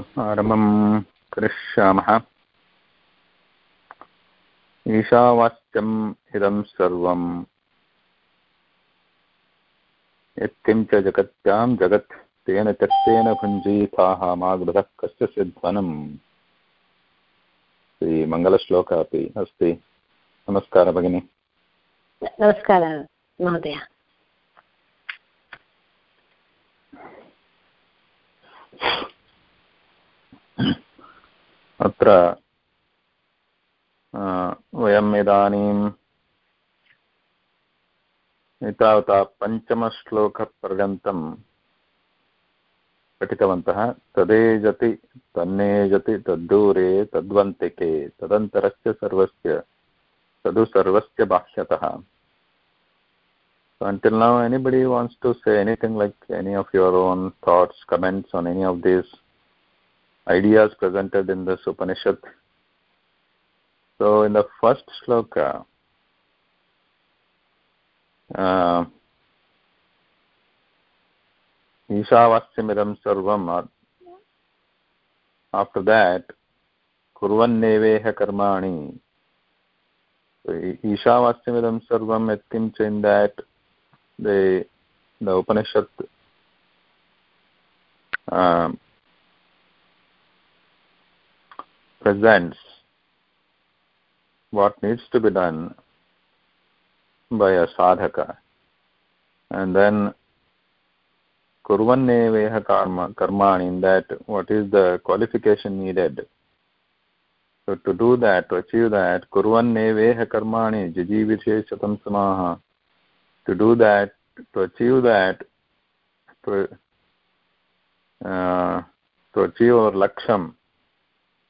आरम्भं करिष्यामः। ईशावास्यम् इदं सर्वं यत्किं च जगत्यां जगत् तेन त्यक्तेन भुञ्जीताः मा गृहः कस्य सिध्वनम् श्रीमङ्गलश्लोकः अपि अस्ति। नमस्कारः भगिनि। नमस्कारः, महोदय। अत्र वयम् इदानीम् एतावता पञ्चमश्लोकपर्यन्तं पठितवन्तः तदेजति तन्नेजति तद्दूरे तद्वन्तिके तदन्तरस्य सर्वस्य तदु सर्वस्य बाह्यतः until now, anybody wants to say anything like any of your own thoughts, comments on any of these ideas presented in this Upanishad? So in the first shloka, uh, ईशावास्यमिदं सर्वम् after that kurvanneveha karmani so ishavastimidam sarvam etkim in that the the upanishad presents what needs to be done by a sadhaka. And then kurvanneveha karma karmani in that what is the qualification needed. So to do that to achieve that kurvanneveha karmani jijivishe shatam samaha. To do that to achieve that to uh, to achieve our laksham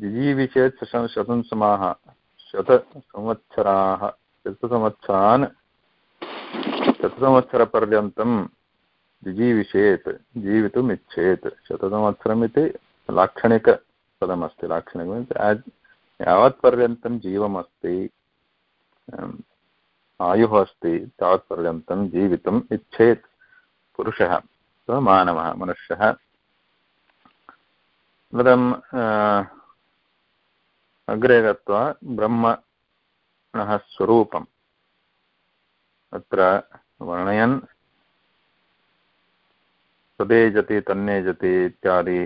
जिजीविचेत् शतं समाः शतसंवत्सराः। शतसंवत्सरान्। शतसंवत्सरपर्यन्तं जिजीविषेत् जीवितुम् इच्छेत् शतसंवत्सरम् इति लाक्षणिकपदमस्ति लाक्षणिकं यावत्पर्यन्तं जीवमस्ति आयुः अस्ति, तावत्पर्यन्तं जीवितुम् इच्छेत् पुरुषः मानवः, मनुष्यः। अनन्तरं अग्रे गत्वा ब्रह्मणः स्वरूपम्। अत्र वर्णयन् तदेजति तन्नेजति इत्यादि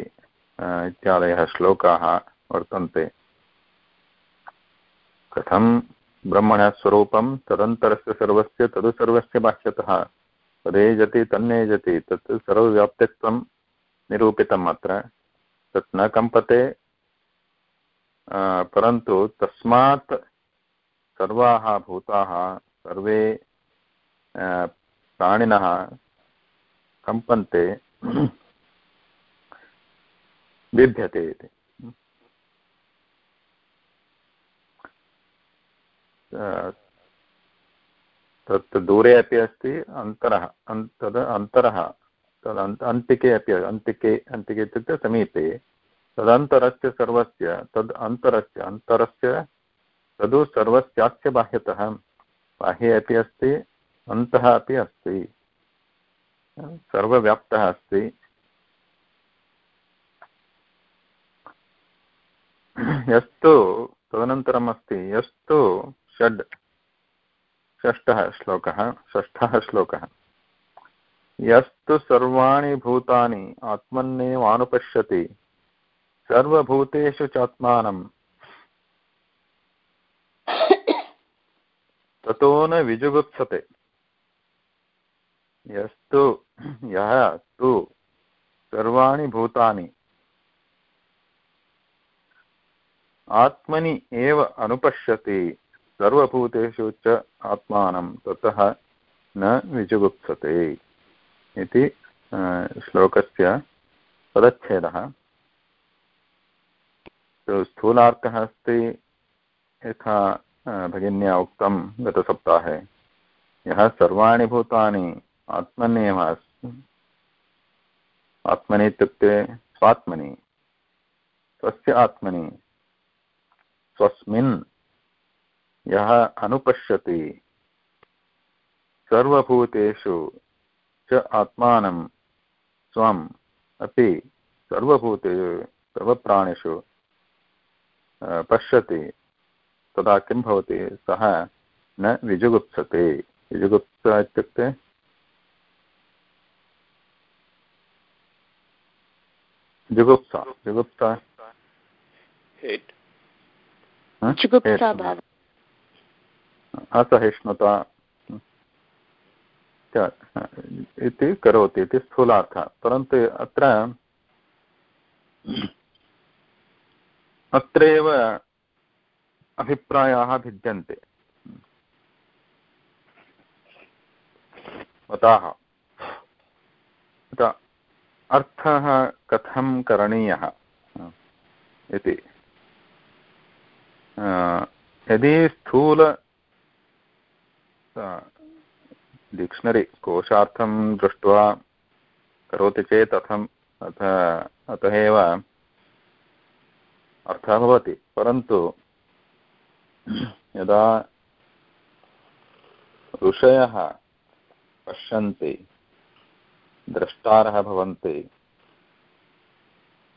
इत्यादयः श्लोकाः वर्तन्ते। कथं ब्रह्मणः स्वरूपं तदन्तरस्य सर्वस्य तदु सर्वस्य बाह्यतः। तदेजति तन्नेजति तत् सर्वव्याप्तित्वं निरूपितम् अत्र। तत् न कम्पते परन्तु तस्मात् सर्वाः भूताः सर्वे प्राणिनः कम्पन्ते बिभ्यते इति। तत् दूरे अपि अस्ति, अन्तरः तद् अन्तरः, तद् अन्तिके अपि, अन्तिके अन्तिके इत्युक्ते समीपे तदन्तरस्य सर्वस्य, तद् अन्तरस्य अन्तरस्य, तदु सर्वस्यास्य बाह्यतः बाह्ये अपि अस्ति, अन्तः अपि अस्ति। सर्वव्याप्तः अस्ति। यस्तु, तदनन्तरम् अस्ति। यस्तु, षड्। षष्ठः श्लोकः षष्ठः श्लोकः। यस्तु सर्वाणि भूतानि आत्मन्नेव अनुपश्यति सर्वभूतेषु चात्मानं ततो न विजुगुप्सते। यस्तु, यः तु सर्वाणि भूतानि। आत्मनि एव अनुपश्यति, सर्वभूतेषु च आत्मानं ततः न विजुगुप्सते। इति श्लोकस्य पदच्छेदः। स्थूलार्थः अस्ति। यथा भगिन्या उक्तं गतसप्ताहे। यः सर्वाणि भूतानि आत्मन्येव आत्मनि इत्युक्ते स्वात्मनि। स्वस्य आत्मनि। स्वस्मिन् यः अनुपश्यति सर्वभूतेषु च आत्मानं, स्वम् अपि सर्वभूते, सर्वप्राणिषु पश्यति। तदा किं भवति? सः न विजुगुप्सते। विजुगुप्सा इत्युक्ते? जुगुप्सा। जुगुप्सा। असहिष्णुता इति करोति इति स्थूलार्थः। परन्तु अत्र अत्रैव अभिप्रायाः भिद्यन्ते। मताः अर्थः कथं करणीयः? इति। यदि स्थूल डिक्षनरि कोशार्थं दृष्ट्वा करोति चेत् अथम्, अथ, अतः एव अर्थः भवति। परन्तु यदा ऋषयः पश्यन्ति, द्रष्टारः भवन्ति,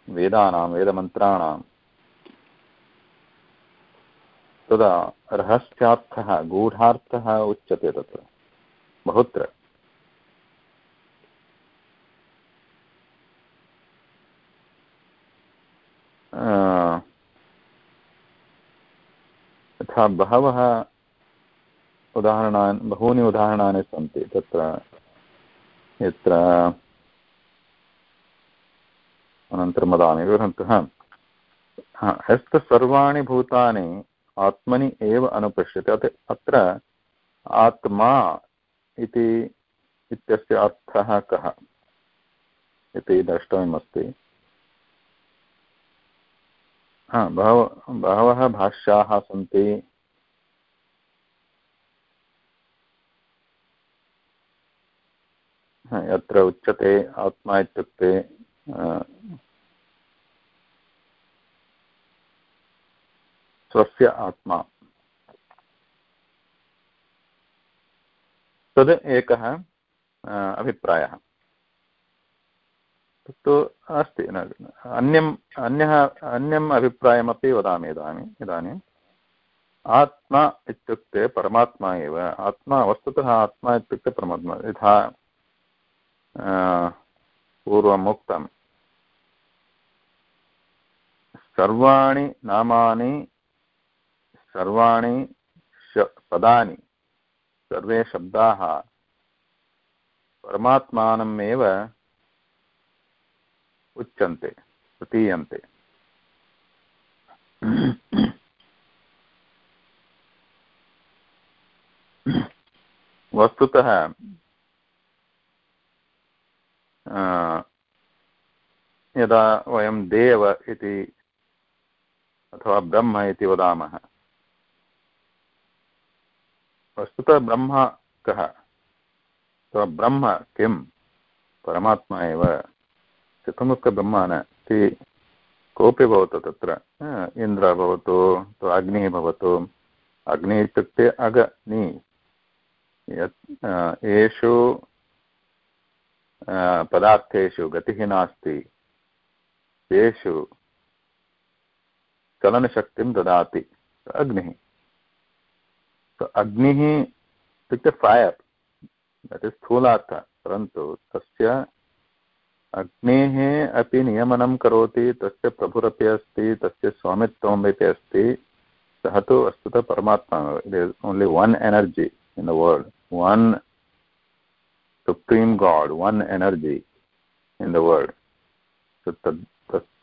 वेदानां, वेदमन्त्राणां, तदा रहस्यार्थः, गूढार्थः उच्यते तत्र, बहुत्र। तथा बहवः उदाहरणानि, बहूनि उदाहरणानि सन्ति, तत्र यत्र अनन्तरं वदामि परन्तु यत्र सर्वाणि भूतानि आत्मनि एव अनुपश्यते अत्र आत्मा इति, इत्यस्य अर्थः कः? इति द्रष्टव्यमस्ति। हा बहव बहवः भाष्याः सन्ति। यत्र उच्यते आत्मा इत्युक्ते स्वस्य आत्मा। तद् एकः अभिप्रायः। तत्तु अस्ति अन्यम्, अन्यः, अन्यम् अभिप्रायमपि वदामि इदानीम् इदानीम् आत्मा इत्युक्ते परमात्मा एव। आत्मा, वस्तुतः आत्मा इत्युक्ते परमात्मा। यथा पूर्वम् उक्तं सर्वाणि नामानि, सर्वाणि पदानि, सर्वे शब्दाः परमात्मानमेव उच्यन्ते प्रतीयन्ते वस्तुतः यदा वयं देव इति अथवा ब्रह्म इति वदामः, वस्तुतः ब्रह्म कः? अथवा ब्रह्म किं परमात्मा एव चतुर्मुखब्रह्म न इति कोऽपि भवतु तत्र। इन्द्र भवतु अग्निः भवतु। अग्निः इत्युक्ते अग्नि। यत् येषु पदार्थेषु गतिः नास्ति। तेषु चलनशक्तिं ददाति। अग्निः। अग्निः इत्युक्ते फैर् दट् इस् स्थूलार्थः। परन्तु तस्य अग्नेः अपि नियमनं करोति तस्य प्रभुरपि अस्ति तस्य स्वामित्वमपि अस्ति। सः तु वस्तुतः परमात्मा only one energy in the world one supreme god one energy in the world. So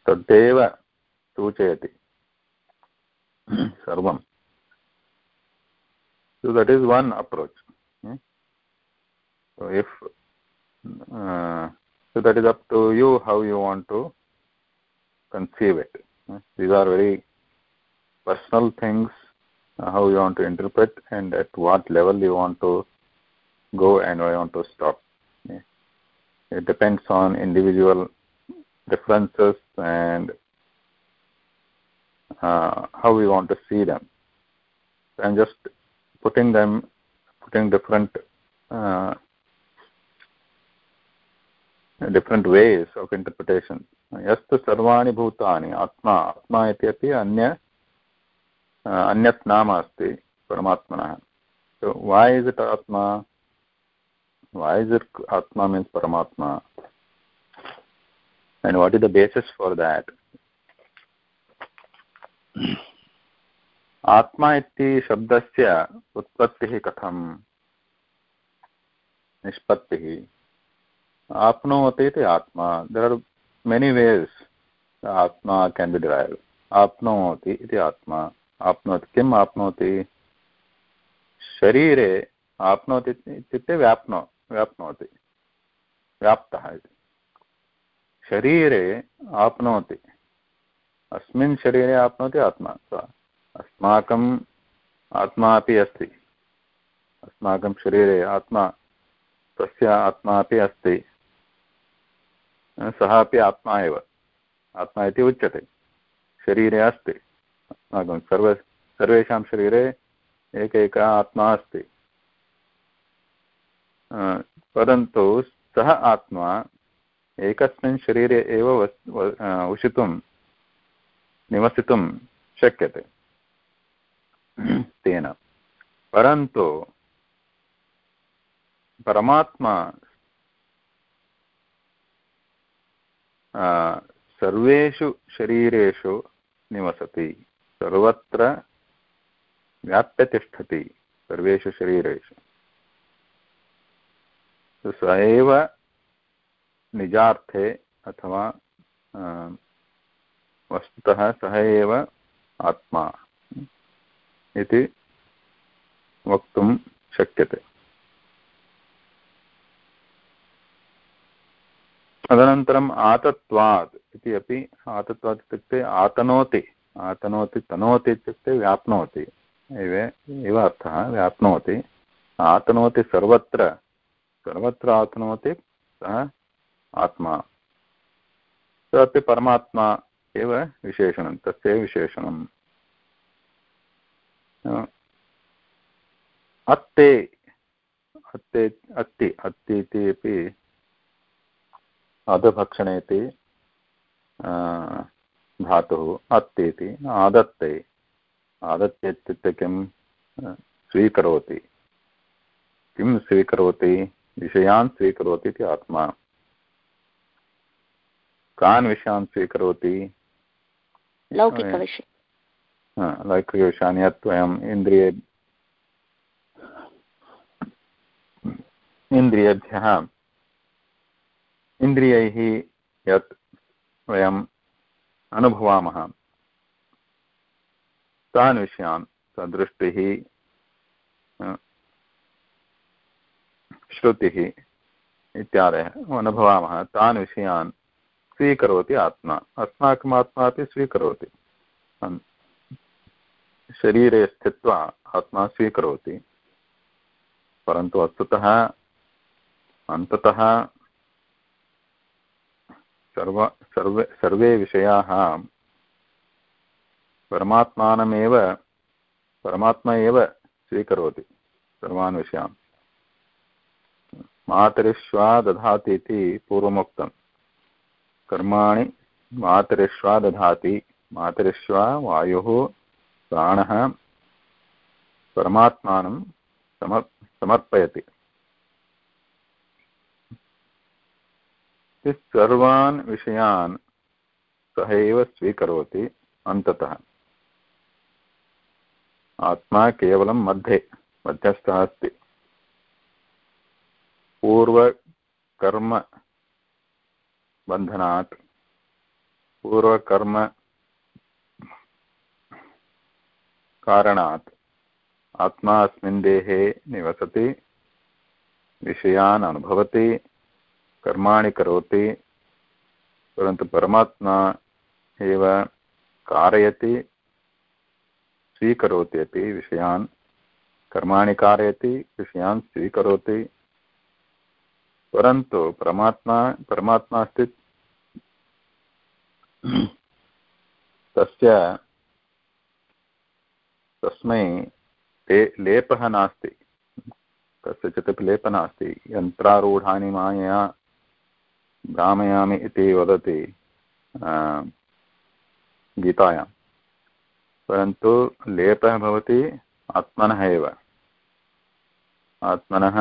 तदेव सूचयति सर्वं so that is one approach. If uh, so that is up to you how you want to conceive it. These are very personal things uh, how you want to interpret and at what level you want to go and where you want to stop. It depends on individual differences and uh, how we want to see them. I'm just putting them putting different uh, different ways of interpretation यस्तु सर्वाणि भूतानि आत्मा आत्मा इति अपि अन्य अन्यत् नाम अस्ति परमात्मनः so why is it atma why is it atma means paramatma and what is the basis for that आत्मा इति शब्दस्य उत्पत्तिः कथं निष्पत्तिः आप्नोति इति आत्मा। देर् आर् मेनि वेस् आत्मा केन् बि डिरैव् आप्नोति आत्मा। आप्नोति किम् आप्नोति? शरीरे आप्नोति इत्युक्ते व्याप्नो, व्याप्नोति। व्याप्तः इति। शरीरे आप्नोति। अस्मिन् शरीरे आप्नोति आत्मा। अस्माकम् आत्मा अपि अस्ति। अस्माकं शरीरे आत्मा, तस्य आत्मा अपि अस्ति। सः अपि आत्मा एव। आत्मा इति उच्यते। शरीरे अस्ति। अस्माकं सर्व सर्वेषां शरीरे एकैक आत्मा अस्ति। परन्तु सः आत्मा एकस्मिन् शरीरे एव उषितुं निवसितुं शक्यते। तेन। परन्तु परमात्मा सर्वेषु शरीरेषु निवसति, सर्वत्र व्याप्य तिष्ठति सर्वेषु शरीरेषु। स एव निजार्थे अथवा वस्तुतः सः एव आत्मा इति वक्तुं शक्यते। तदनन्तरम् आतत्वात् इति अपि आतत्वात् इत्युक्ते आतनोति आतनोति, तनोति इत्युक्ते व्याप्नोति। एव अर्थः, व्याप्नोति। आतनोति सर्वत्र सर्वत्र आतनोति सः आत्मा। तदपि परमात्मा एव विशेषणं, तस्य विशेषणम्। अत्ते अत्ते अस्ति अस्ति इति अपि अधभक्षणे इति धातुः अत्ति इति आदत्ते। आदत्ते इत्युक्ते किं? स्वीकरोति। किं स्वीकरोति? विषयान् स्वीकरोति इति आत्मा। कान् विषयान् स्वीकरोति? लौकिकविषय। लौकिकविषयान् यत् वयम् इन्द्रिये इन्द्रियेभ्यः इन्द्रियैः यत् वयम् अनुभवामः, तान् विषयान् सदृष्टिः श्रुतिः इत्यादयः अनुभवामः, तान् विषयान् स्वीकरोति आत्मा। अस्माकम् आत्मा अपि स्वीकरोति। शरीरे स्थित्वा आत्मा स्वीकरोति। परन्तु वस्तुतः, अन्ततः सर्व सर्वे सर्वे विषयाः परमात्मानमेव परमात्मा एव स्वीकरोति सर्वान् विषयान्। मातरिष्वा दधाति इति पूर्वमुक्तं। कर्माणि मातरिष्वा दधाति। मातरिष्वा वायुः, प्राणः परमात्मानं समर् समर्पयति। सर्वान् विषयान् सः एव स्वीकरोति अन्ततः। आत्मा केवलं मध्ये, मध्यस्थः अस्ति। पूर्वकर्मबन्धनात् पूर्वकर्म कारणात् आत्मा अस्मिन् देहे निवसति, विषयान् अनुभवति कर्माणि करोति, परन्तु परमात्मा एव कारयति, स्वीकरोति अपि विषयान्। कर्माणि कारयति, विषयान् स्वीकरोति। परन्तु परमात्मा परमात्मा अस्ति। तस्य तस्मै ले, लेपः नास्ति। कस्यचित् अपि लेपः नास्ति। यन्त्रारूढानि मायया भ्रामयामि इति वदति गीतायां। परन्तु लेपः भवति आत्मनः एव। आत्मनः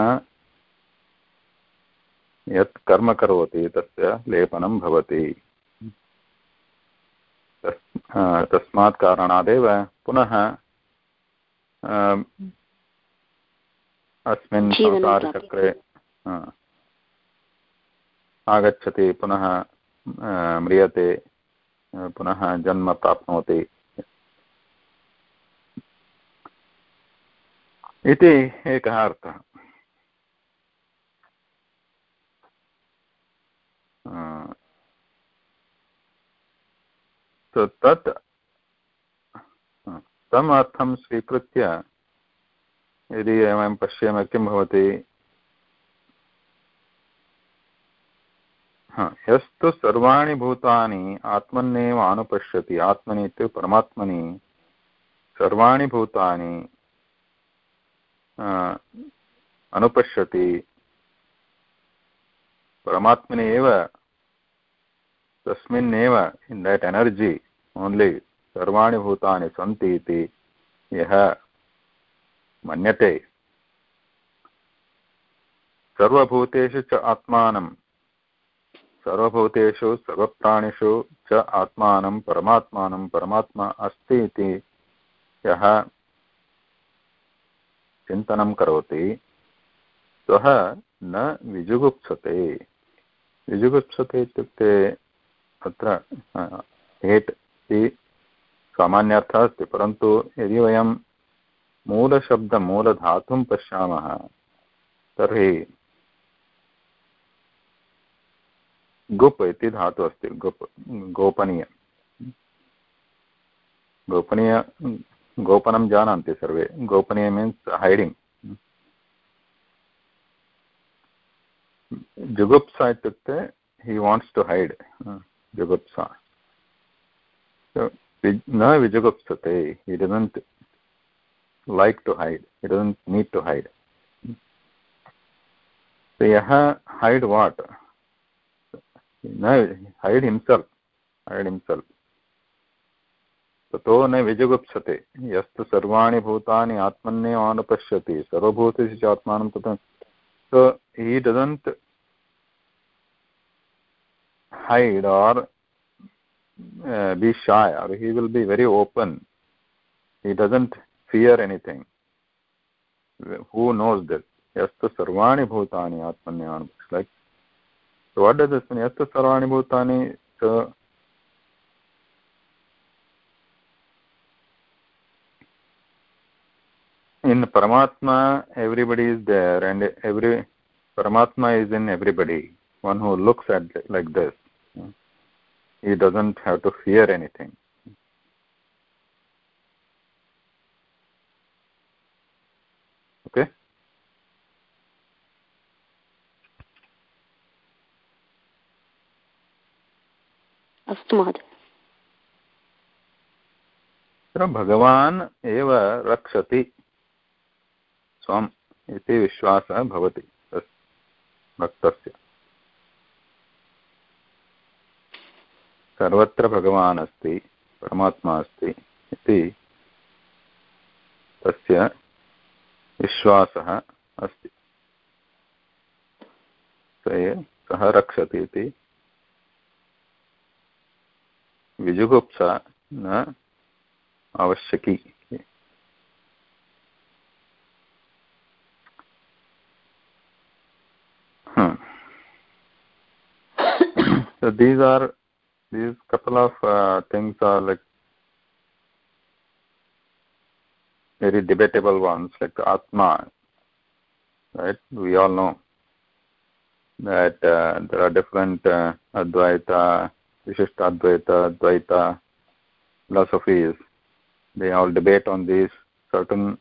यत् कर्म करोति तस्य लेपनं भवति। तस्मात् कारणादेव पुनः अस्मिन् संसारचक्रे आगच्छति, पुनः म्रियते पुनः जन्म प्राप्नोति। इति एकः अर्थः। तत् तम् अर्थं स्वीकृत्य यदि वयं पश्यामः किं भवति यस्तु सर्वाणि भूतानि आत्मन्नेव अनुपश्यति। आत्मनि इत्युक्ते परमात्मनि। सर्वाणि भूतानि अनुपश्यति। परमात्मनि एव तस्मिन्नेव इन् देट् एनर्जि ओन्लि सर्वाणि भूतानि सन्ति इति यः मन्यते। सर्वभूतेषु च आत्मानं सर्वभूतेषु सर्वप्राणिषु च आत्मानं परमात्मानं परमात्मा अस्ति इति यः चिन्तनं करोति सः न विजुगुप्सते। विजुगुप्सते इत्युक्ते अत्र हेट् इति सामान्यार्थः अस्ति, परन्तु यदि वयं मूलशब्दं मूलधातुं पश्यामः, तर्हि गुप् इति धातुः अस्ति, गुप्, गोपनीय। गोपनीय, गोपनं जानन्ति सर्वे। गोपनीय मीन्स् हैडिङ्ग् जुगुप्सा इत्युक्ते हि वाण्ट्स् टु हैड् जुगुप्सा। न विजुगुप्सते। He doesn't like to hide he doesn't need to hide so yaha hide himself had himself. ततो न व्यजगुप्सते यस्तु सर्वाणि भूतानि आत्मन्येव अनुपश्यति सर्वभूतेषु च आत्मानं कृतं so he doesn't had or be shy or he will be very open he doesn't fear anything who knows this यस्तु सर्वाणि भूतानि आत्मन्येव अनुपश्यति so what does this mean yastu sarvani bhutani so in the paramatma everybody is there and every paramatma is in everybody one who looks at like this. He doesn't have to fear anything अस्तु महोदय। भगवान् एव रक्षति स्वम् इति विश्वासः भवति भक्तस्य। सर्वत्र भगवान् अस्ति, परमात्मा अस्ति इति तस्य विश्वासः अस्ति। सः रक्षति इति विजुगुप्सा न आवश्यकी so these are these couple of uh, things are like very debatable ones like atma right we all know that uh, there are different uh, advaita vishishta advaita advaita philosophies, they all debate on these certain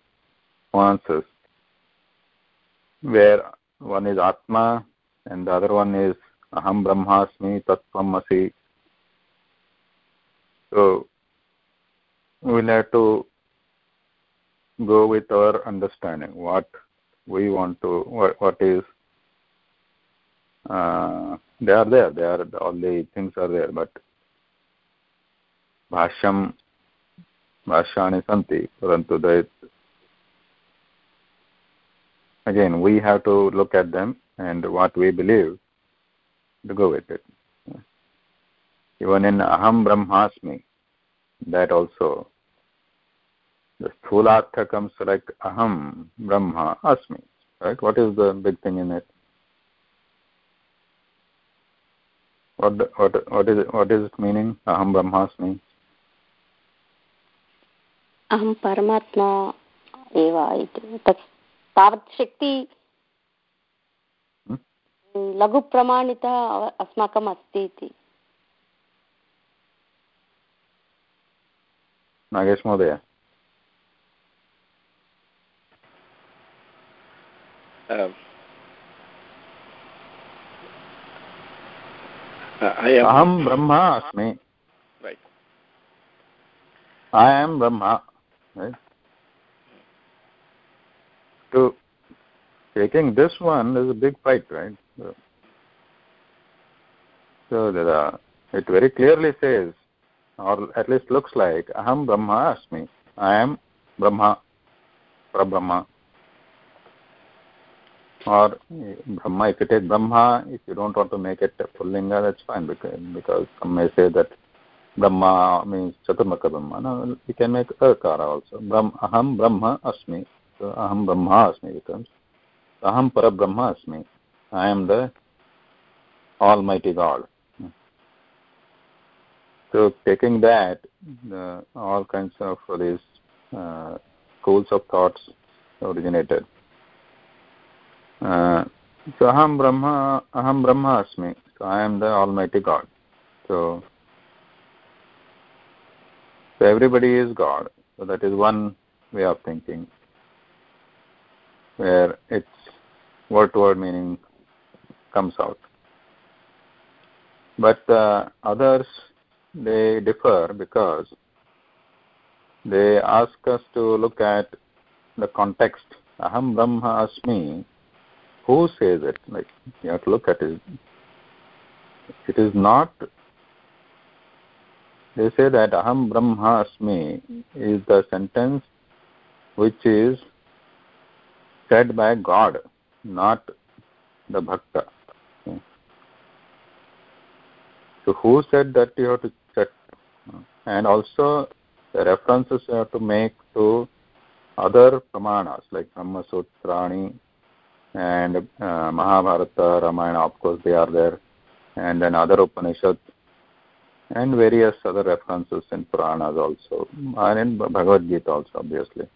nuances, where one is Atma and the other one is Aham Brahmasmi Tattvam Asi. So we'll have to go with our understanding what we want to what, what is uh, they are there they are all the things are there but bhashyam bhashyani santi parantu they again we have to look at them and what we believe to go with it. Even in aham brahmasmi that also the sthulartha comes like aham brahma asmi right? What is the big thing in it? What what what is it, what is it meaning aham brahmasmi अहं परमात्मा एव इति तत् तावत् शक्ति लघुप्रमाणितः अस्माकम् अस्ति इति नागेश महोदय अहं ब्रह्मा अस्मि I am Brahma. Right? So taking this one is a big fight, right? So, so there are, it very clearly says, or at least looks like, Aham Brahma Asmi. I am Brahma, Brahma. Or Brahma, if you take Brahma, if you don't want to make it a Pullinga, that's fine, because, because some may say that Brahma means Chaturmukha Brahma. No, you can make Akara also. Brahm, aham Brahma Asmi. So Aham Brahma Asmi becomes. Aham Parabrahma Asmi. I am the Almighty God. So taking that, all kinds of these uh, schools of thoughts originated. Uh, so Aham Brahma, Aham Brahma Asmi. So I am the Almighty God. So so everybody is God. So that is one way of thinking, where its word-to-word meaning comes out. But uh, others, they differ because they ask us to look at the context. Aham Brahma Asmi. Who says it? Like you have to look at it. It is not they say that aham brahmasmi is the sentence which is said by god not the bhakta so who said that you have to check and also the references you have to make to other pramanas like brahma sutrani and uh, mahabharata ramayana of course they are there and then other upanishads and various other references in Puranas also, and in Bhagavad Gita also, obviously.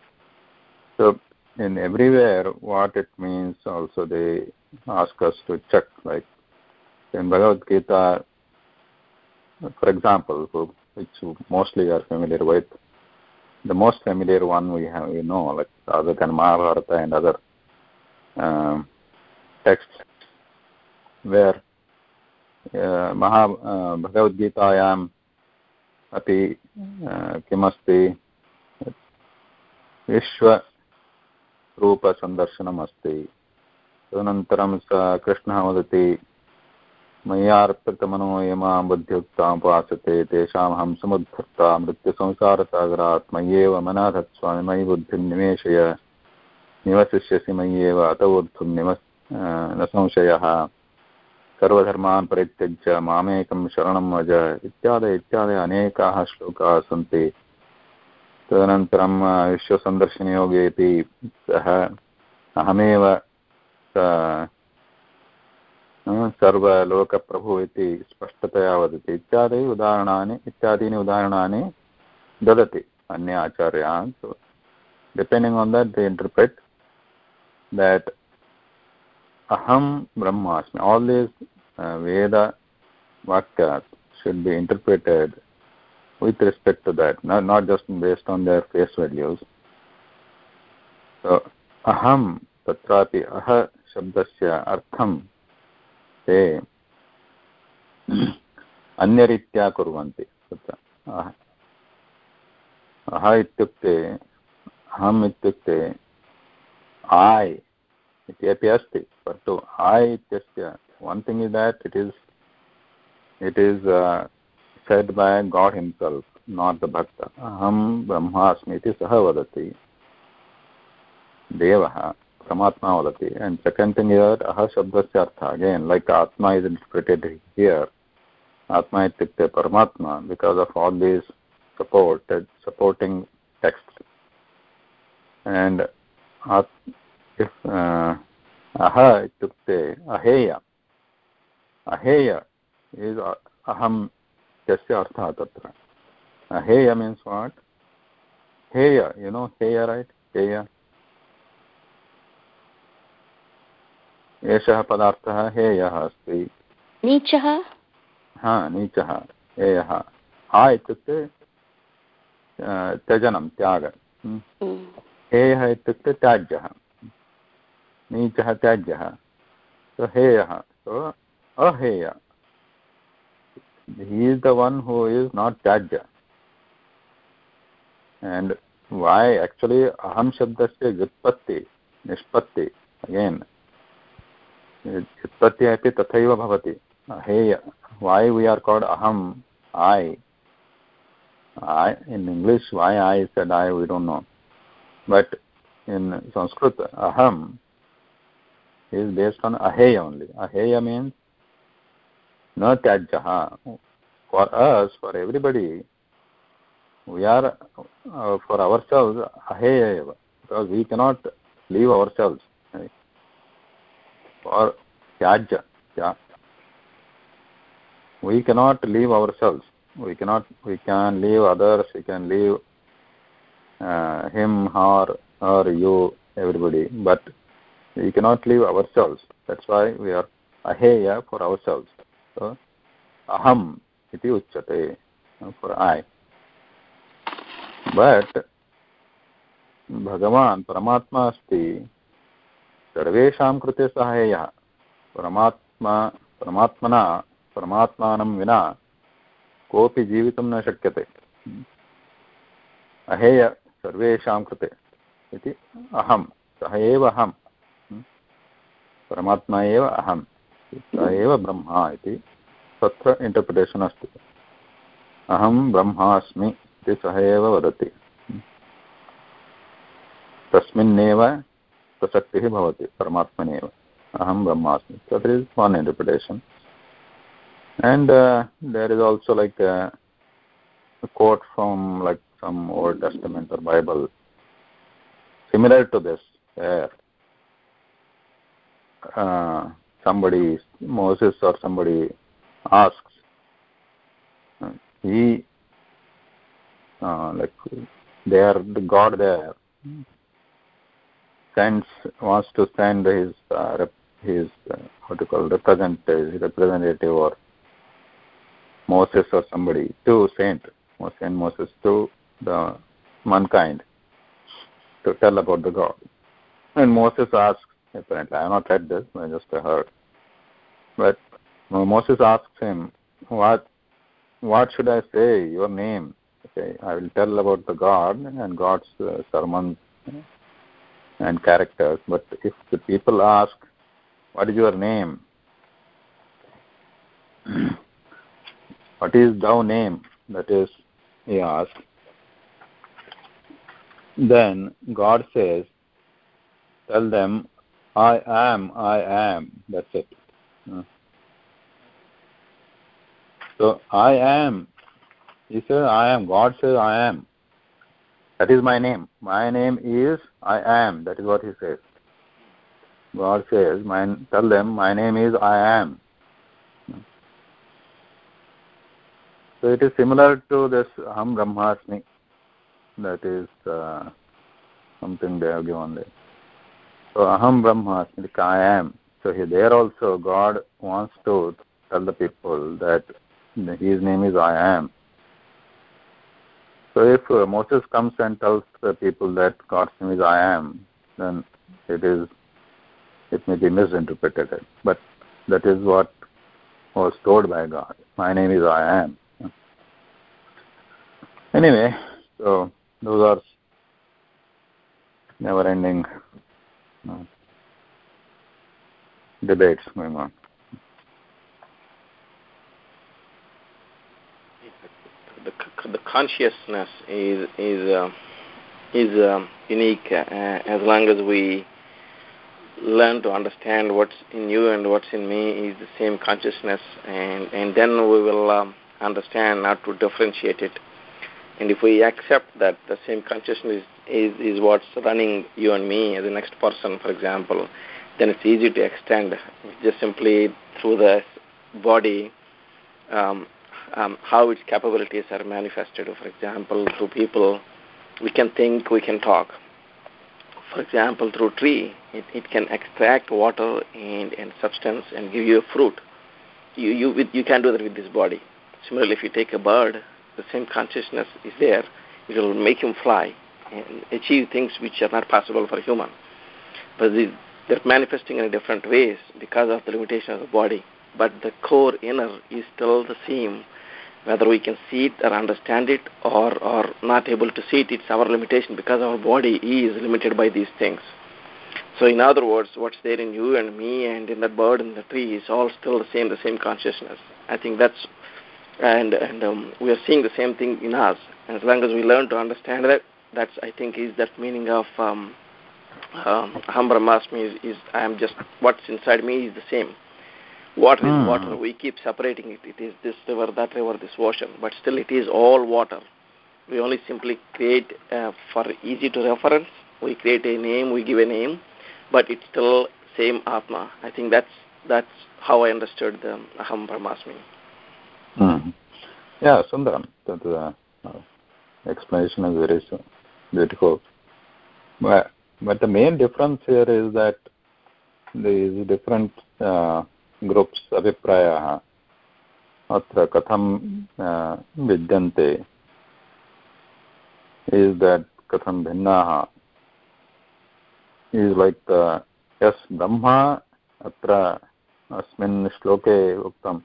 So, in everywhere, what it means also they ask us to check, like in Bhagavad Gita, for example, which mostly are familiar with, the most familiar one we have, you know, like other than Mahabharata and other texts, where महा भगवद्गीतायाम् अपि किमस्ति विश्वरूपसन्दर्शनम् अस्ति तदनन्तरं स कृष्णः वदति मय्यार्पितमनो यमां बुद्धियुक्तां उपासते तेषामहं समुद्धर्ता मृत्युसंसारसागरात् मय्येव मनाधत्स्वामि मयि बुद्धिं निवेशय निवसिष्यसि मय्येव अत ऊर्ध्वं निवस् न संशयः। सर्वधर्मान् परित्यज्य मामेकं शरणं व्रज। इत्यादि इत्यादि अनेकाः श्लोकाः सन्ति। तदनन्तरं विश्वसन्दर्शनयोगेपि सः अहमेव सर्वलोकप्रभु इति स्पष्टतया वदति। इत्यादि उदाहरणानि, इत्यादीनि उदाहरणानि ददति अन्य आचार्याः depending on that they interpret that aham brahmasmi all these uh, veda vakyas should be interpreted with respect to that, not, not just based on their face values. So, aham tatrapi aha शब्दस्य अर्थं ते अन्यरीत्या कुर्वन्ति तत्र अह इत्युक्ते अहम् इत्युक्ते ऐ इत्यपि अस्ति परन्तु ऐ इत्यस्य one thing is that it is it is said by God himself, not the bhakta. Aham brahmasmi iti saha vadati. Devaha, Paramatma vadati. And second thing here, aha shabdasya artha. Again, like Atma is interpreted here. Atma ityukte Paramatma because of all these supported, supporting texts. And aha ityukte aheya. Aheya is aham इत्यस्य अर्थः तत्र। हेय means what हेय you know हेय right हेय। एषः पदार्थः हेयः अस्ति। नीचः? हा नीचः हेयः। हा इत्युक्ते त्यजनं त्याग। हेयः इत्युक्ते त्याज्यः। नीचः त्याज्यः सो हेयः। So अहेय। He is the one who is not त्याज्य एण्ड् वाय् एक्चुलि अहं शब्दस्य व्युत्पत्ति निष्पत्ति अगेन् व्युत्पत्ति अपि तथैव भवति अहेय वाय् वी आर् काल्ड् अहम् I I in English why I said I we don't know but in Sanskrit अहं is based on aheya only. Aheya means na tyajjaha. For us, for everybody, we are, uh, for ourselves, aheya eva. Because we cannot leave ourselves. Right? For tyajja, yeah. We cannot leave ourselves. We cannot, we can leave others, we can leave uh, him, her, or you, everybody. But we cannot leave ourselves that's why we are aheya for ourselves so aham iti uchyate for I. But भगवान् परमात्मा अस्ति सर्वेषां कृते सहाय्यः परमात्मा परमात्मना परमात्मानं विना कोऽपि जीवितुं न शक्यते अहेय सर्वेषां कृते इति अहं सः एव अहं परमात्मा एव अहं सः एव ब्रह्मा इति तत्र इण्टर्प्रिटेशन् अस्ति। अहं ब्रह्मास्मि इति सः एव वदति। तस्मिन्नेव प्रसक्तिः भवति परमात्मनेव। अहं ब्रह्मास्मि तत् is one interpretation and uh, there is also like a, a quote from like some old testament or bible. Similar uh, somebody moses or somebody asks he uh, like there the god there sends wants to send his uh, his uh, what to call representative representative or Moses or somebody to saint send Moses to the mankind to tell about the God. And Moses asks, apparently, I have not read this, I just heard. But Moses asks him, "What, what should I say? Your name? Okay, I will tell about the God and God's uh, sermons and characters. But if the people ask, "What is your name?" what is thou name? That is, he asked. Then God says, "Tell them, I am, I am." That's it. So I am. He says I am. God says I am. That is my name. My name is I am. That is what he says. God says, my, tell them my name is I am. So it is similar to this Aham Brahmasmi. That is uh, something they have given there. So Aham Brahmasmi, like I am. So here, there also God wants to tell the people that his name is I am. So if uh, Moses comes and tells the people that God's name is I am, then it is it may be misinterpreted. But that is what was told by God. My name is I am. Anyway, so those are never ending debates going on. The, the consciousness is is uh, is uh, unique uh, as long as we learn to understand what's in you and what's in me is the same consciousness and and then we will um, understand how to differentiate it and if we accept that the same consciousness is, is, what's running you and me as the next person, for example, then it's easy to extend just simply through the body um, um, how its capabilities are manifested. For example, through people, we can think, we can talk. For example, through tree, it, it can extract water and, and substance and give you a fruit. You, you, you can do that with this body. Similarly, if you take a bird, the same consciousness is there, it will make him fly and achieve things which are not possible for a human. But they're manifesting in different ways because of the limitation of the body. But the core inner is still the same. Whether we can see it or understand it or, or not able to see it, it's our limitation because our body is limited by these things. So in other words, what's there in you and me and in the bird and the tree is all still the same, the same consciousness. I think that's and and um, we are seeing the same thing in us. And as long as we learn to understand that, that's I think is that meaning of um, um, Aham Brahmasmi is, is I am just what's inside me is the same. Water mm. is hmm. water. We keep separating it. It is this river, that river, this ocean, but still it is all water. We only simply create uh, for easy to reference. We create a name, we give a name, but it's still same Atma. I think that's that's how I understood the Aham Brahmasmi. Mm. या सुन्दरं तत् explanation is very beautiful but the main difference here is that these different groups अभिप्रायाः अत्र कथं विद्यन्ते is that कथं भिन्नाः is like yes Brahma अत्र अस्मिन् श्लोके उक्तं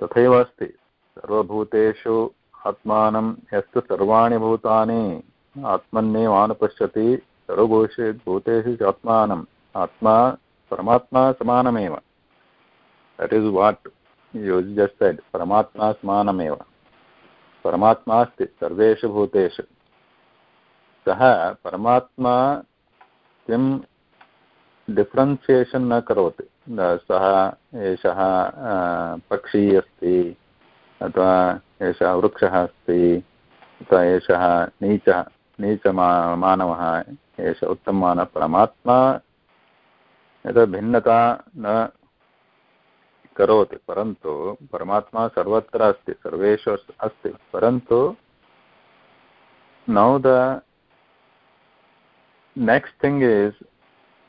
तथैव अस्ति सर्वभूतेषु आत्मानं यस्तु सर्वाणि भूतानि। आत्मन्येव अनुपश्यति सर्वभूषे भूतेषु च आत्मानम् आत्मा, परमात्मा समानमेव। That is what you just said परमात्मा समानमेव। परमात्मा अस्ति, सर्वेषु भूतेषु। सः परमात्मा किं डिफ्रेन्सियेशन् न करोति। सः एषः पक्षी अस्ति। अथवा एषः वृक्षः अस्ति, अथवा एषः नीचः, नीचमा, मानवः, एष उत्तममानः परमात्मा एतद् भिन्नता न करोति, परन्तु परमात्मा सर्वत्र अस्ति, सर्वेषु अस्ति, परन्तु now the next thing is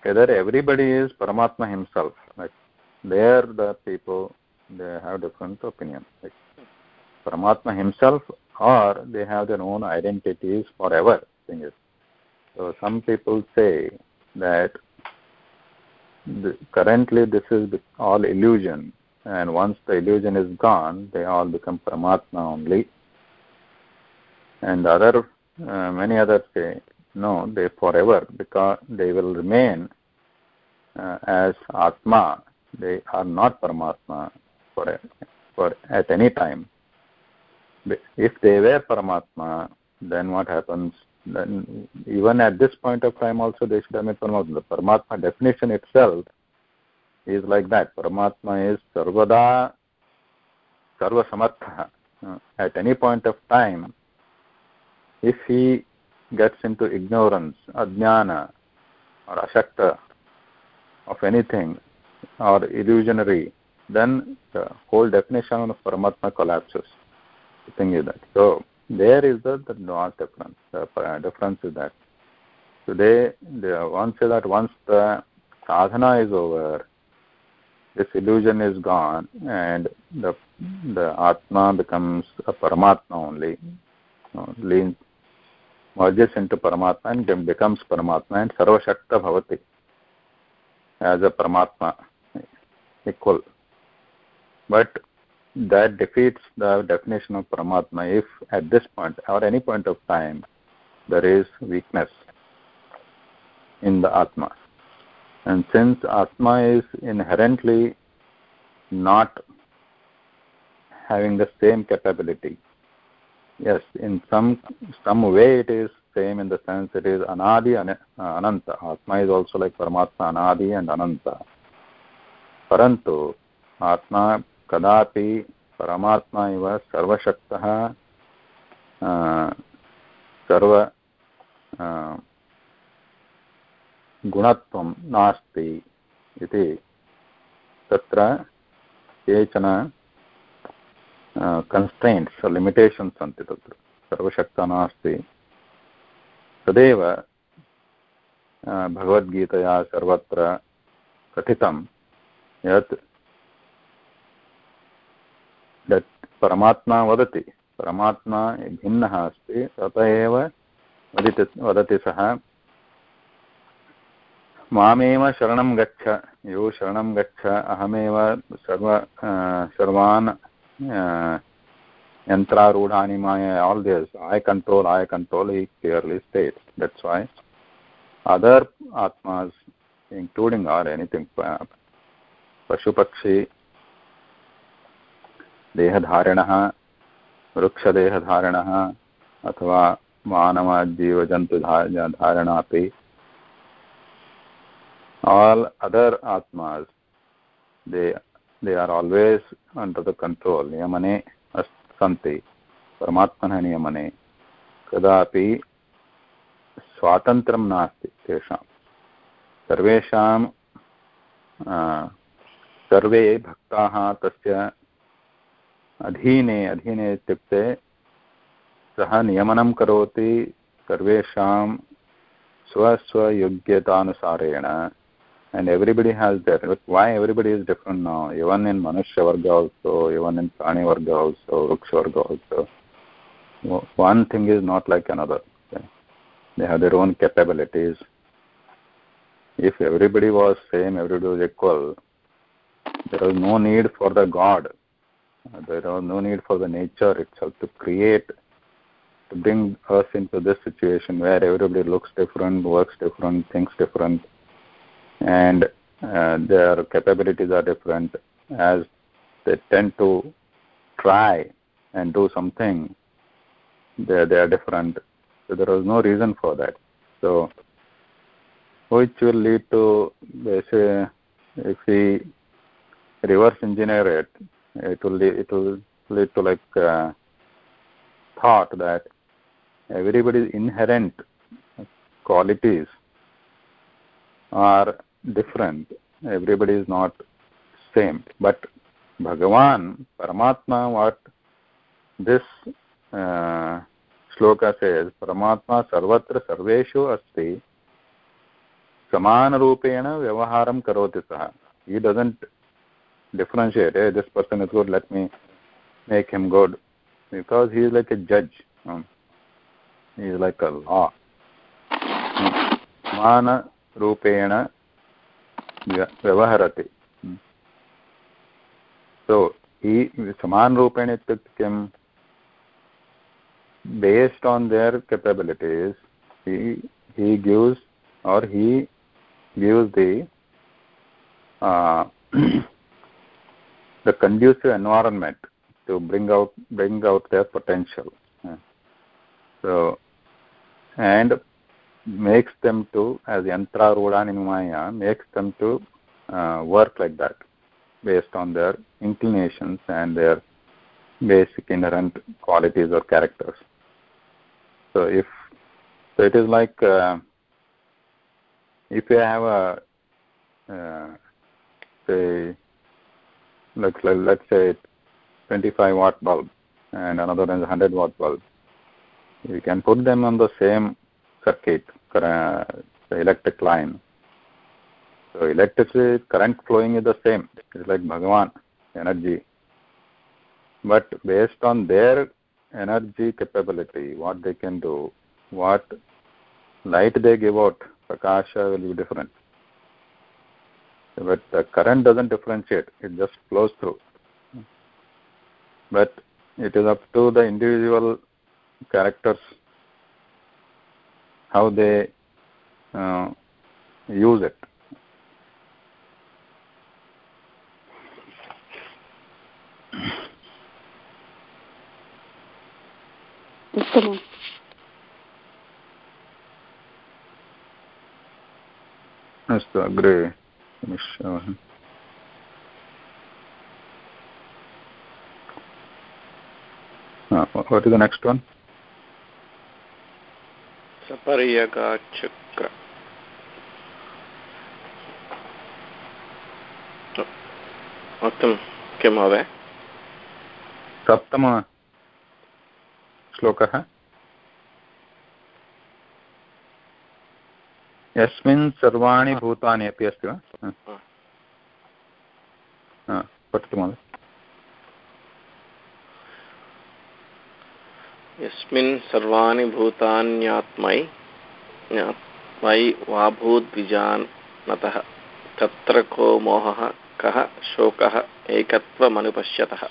whether everybody is Paramatma himself. Like there the people, they have different opinions. Like Paramatma himself or they have their own identities forever. Thing is. So some people say that the, currently this is all illusion and once the illusion is gone they all become Paramatma only. And other uh, many others say no, they forever because they will remain uh, as Atma. They are not Paramatma for, for at any time. If they were Paramatma, then what happens? Then even at this point of time also they should have been Paramatma. The Paramatma definition itself is like that. Paramatma is Sarvada Sarva Samartha. Uh, at any point of time, if he gets into ignorance, ajnana, or ashakta of anything, or illusionary, then the whole definition of Paramatma collapses. The thing is that. So there is the, the not difference. The uh, difference is that today the one say that once the sadhana is over, this illusion is gone and the the atma becomes a paramatma only uh, leans, merges into Paramatma and then becomes Paramatma and Sarvashakta Bhavati as a Paramatma equal. But that defeats the definition of Paramatma if at this point or any point of time there is weakness in the Atma. And since Atma is inherently not having the same capability, yes, in some some way it is same in the sense it is Anadi and uh, Ananta. Atma is also like Paramatma Anadi and Ananta. Parantu Atma कदापि परमात्मा इव सर्वशक्तः सर्व गुणत्वं नास्ति इति तत्र केचन कन्स्ट्रैण्ट्स् limitations सन्ति तत्र। सर्वशक्तः नास्ति। तदेव भगवद्गीतया सर्वत्र कथितं यत् परमात्मा वदति। परमात्मा भिन्नः अस्ति, तत एव वदति वदति सः। मामेव शरणं गच्छ, यो शरणं गच्छ, अहमेव सर्व सर्वान् यन्त्रारूढानि my all this I control I control he clearly states that's why other आत्मास्, including or anything पशुपक्षी देहधारिणः, वृक्षदेहधारिणः अथवा मानवजीवजन्तुधारणा अपि all other atmas they they are always under the control niyamane santi परमात्मनः नियमने। कदापि स्वातन्त्र्यं नास्ति तेषां। सर्वेषां सर्वे भक्ताः तस्य अधीने अधीने इत्युक्ते सः नियमनं करोति सर्वेषां स्वस्वयोग्यतानुसारेण and everybody has that. But why everybody is different now? Even in Manushya Varga also, even in Prani Varga also, Ruksha Varga also. One thing is not like another. Okay? They have their own capabilities. If everybody was same, everybody was equal, there was no need for the God there was no need for the nature itself to create, to bring us into this situation where everybody looks different, works different, thinks different, and uh, their capabilities are different as they tend to try and do something, they, they are different. So there was no reason for that. So, which will lead to, say, if we reverse engineer it, it will lead, it will lead to like uh, thought that everybody's inherent qualities are different everybody is not same but bhagavan paramatma what this uh, shloka says paramatma sarvatra sarveshu asti समानरूपेण व्यवहारं करोति सः he doesn't differentiate. Hey, this person is good. Let me make him good, because he is like a judge. Um, he is like a law. समानरूपेण व्यवहरति so he samanrupen ityukte kim based on their capabilities he he gives or he gives the uh, the conducive environment to bring out bring out their potential. So and makes them to as yantra rodhanimaya makes them to uh, work like that based on their inclinations and their basic inherent qualities or characters. So if so it is like uh, if you have a uh, say like let's say 25 watt bulb and another is 100 watt bulb. You can put them on the same circuit uh, the electric line. So electricity current flowing is the same. It's like bhagavan energy. But based on their energy capability, what they can do, what light they give out, prakasha will be different But the current doesn't differentiate, it just flows through. But it is up to the individual characters how they uh, use it. उत्तमम् अस्तु अग्रे गमिष्यामः what is the next one. सपर्यगाचक्र किं महोदय सप्तम श्लोकः। यस्मिन् सर्वाणि भूतानि अपि अस्ति वा? पठतु महोदय। यस्मिन् सर्वाणि भूतान्यात्मै मयि वाभूद्विजानतः तत्र को मोहः कः शोकः एकत्वमनुपश्यतः।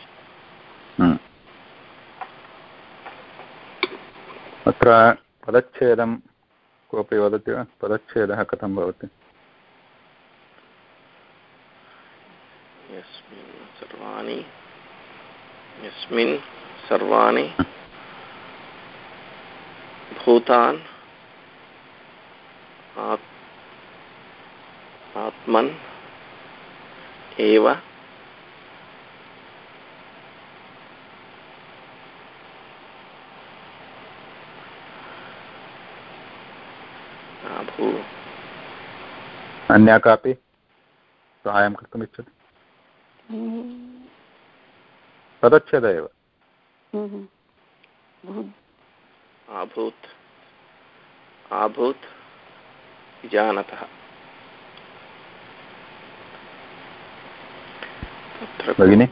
अत्र पदच्छेदं कोऽपि वदति वा? पदच्छेदः कथं भवति? यस्मिन् सर्वाणि यस्मिन् सर्वाणि भूतान् आत्मन् एव अन्या कापि सहायं कर्तुम् इच्छति तदच्छेद एव। अभूत् अभूत् जानतः। भगिनि?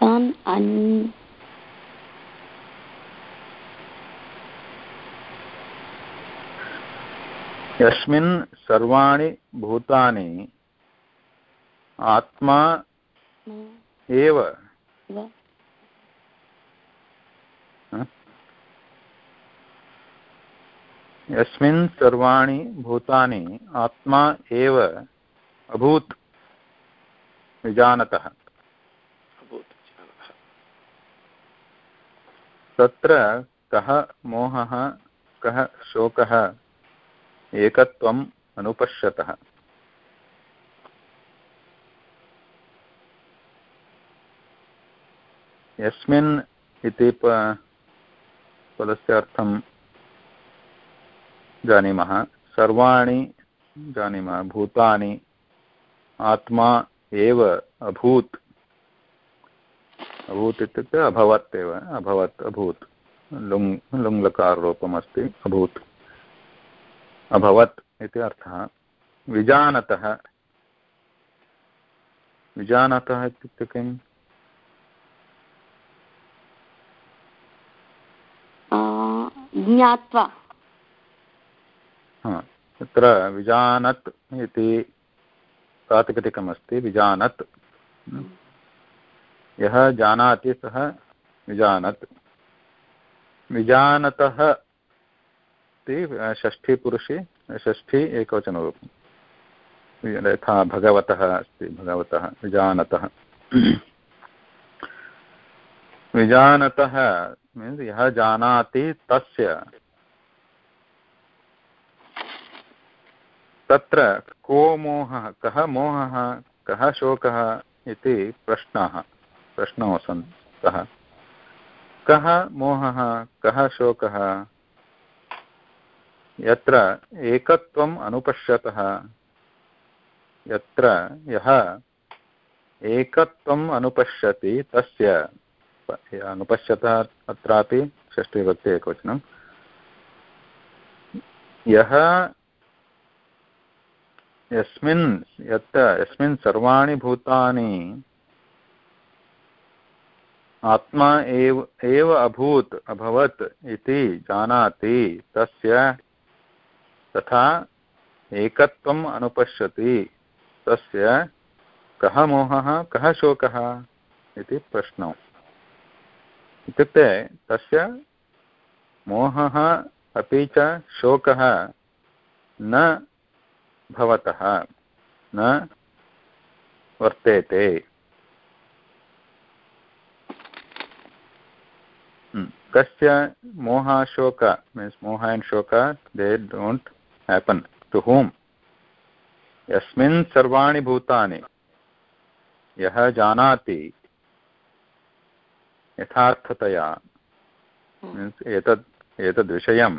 तान् यस्मिन् सर्वाणि भूतानि। आत्मा एव। यस्मिन् सर्वाणि भूतानि आत्मा एव अभूत् विजानतः तत्र कः मोहः कः शोकः? एकत्वम् अनुपश्यतः। यस्मिन् इति पदस्य अर्थं जानीमः। सर्वाणि जानीमः। भूतानि, आत्मा एव अभूत्। अभूत् इत्युक्ते अभवत् एव। अभवत्, अभूत्। लुङ्, लुङ्लकाररूपमस्ति। अभूत्। अभवत् इति अर्थः। विजानतः। विजानतः इत्युक्ते किम्? ज्ञात्वा। तत्र विजानत् इति प्रातिपदिकमस्ति विजानत्। यः जानाति सः विजानत्। विजानतः इति षष्ठीपुरुषे षष्ठी एकवचनरूपं यथा भगवतः अस्ति, भगवतः, विजानतः। विजानतः मीन्स् यः जानाति तस्य। तत्र को मोहः, कः मोहः, कः शोकः इति प्रश्नाः प्रश्नौ सन् कः कः मोहः, कः शोकः यत्र एकत्वम् अनुपश्यतः। यत्र यः एकत्वम् अनुपश्यति, तस्य अनुपश्यतः अत्रापि षष्ठीभक्ति एकवचनं। यः यस्मिन् यत् यस्मिन् सर्वाणि भूतानि आत्मा एव एव अभूत्, अभवत् इति जानाति, तस्य तथा एकत्वम् अनुपश्यति। तस्य कः मोहः, कः शोकः इति प्रश्नौ। इत्युक्ते तस्य मोहः अपि च शोकः न भवतः, न वर्तेते। कस्य मोह शोक मीन्स् मोह एण्ड् शोक they don't happen to whom यस्मिन् सर्वाणि भूतानि यः जानाति यथार्थतया एतद् एतद्विषयं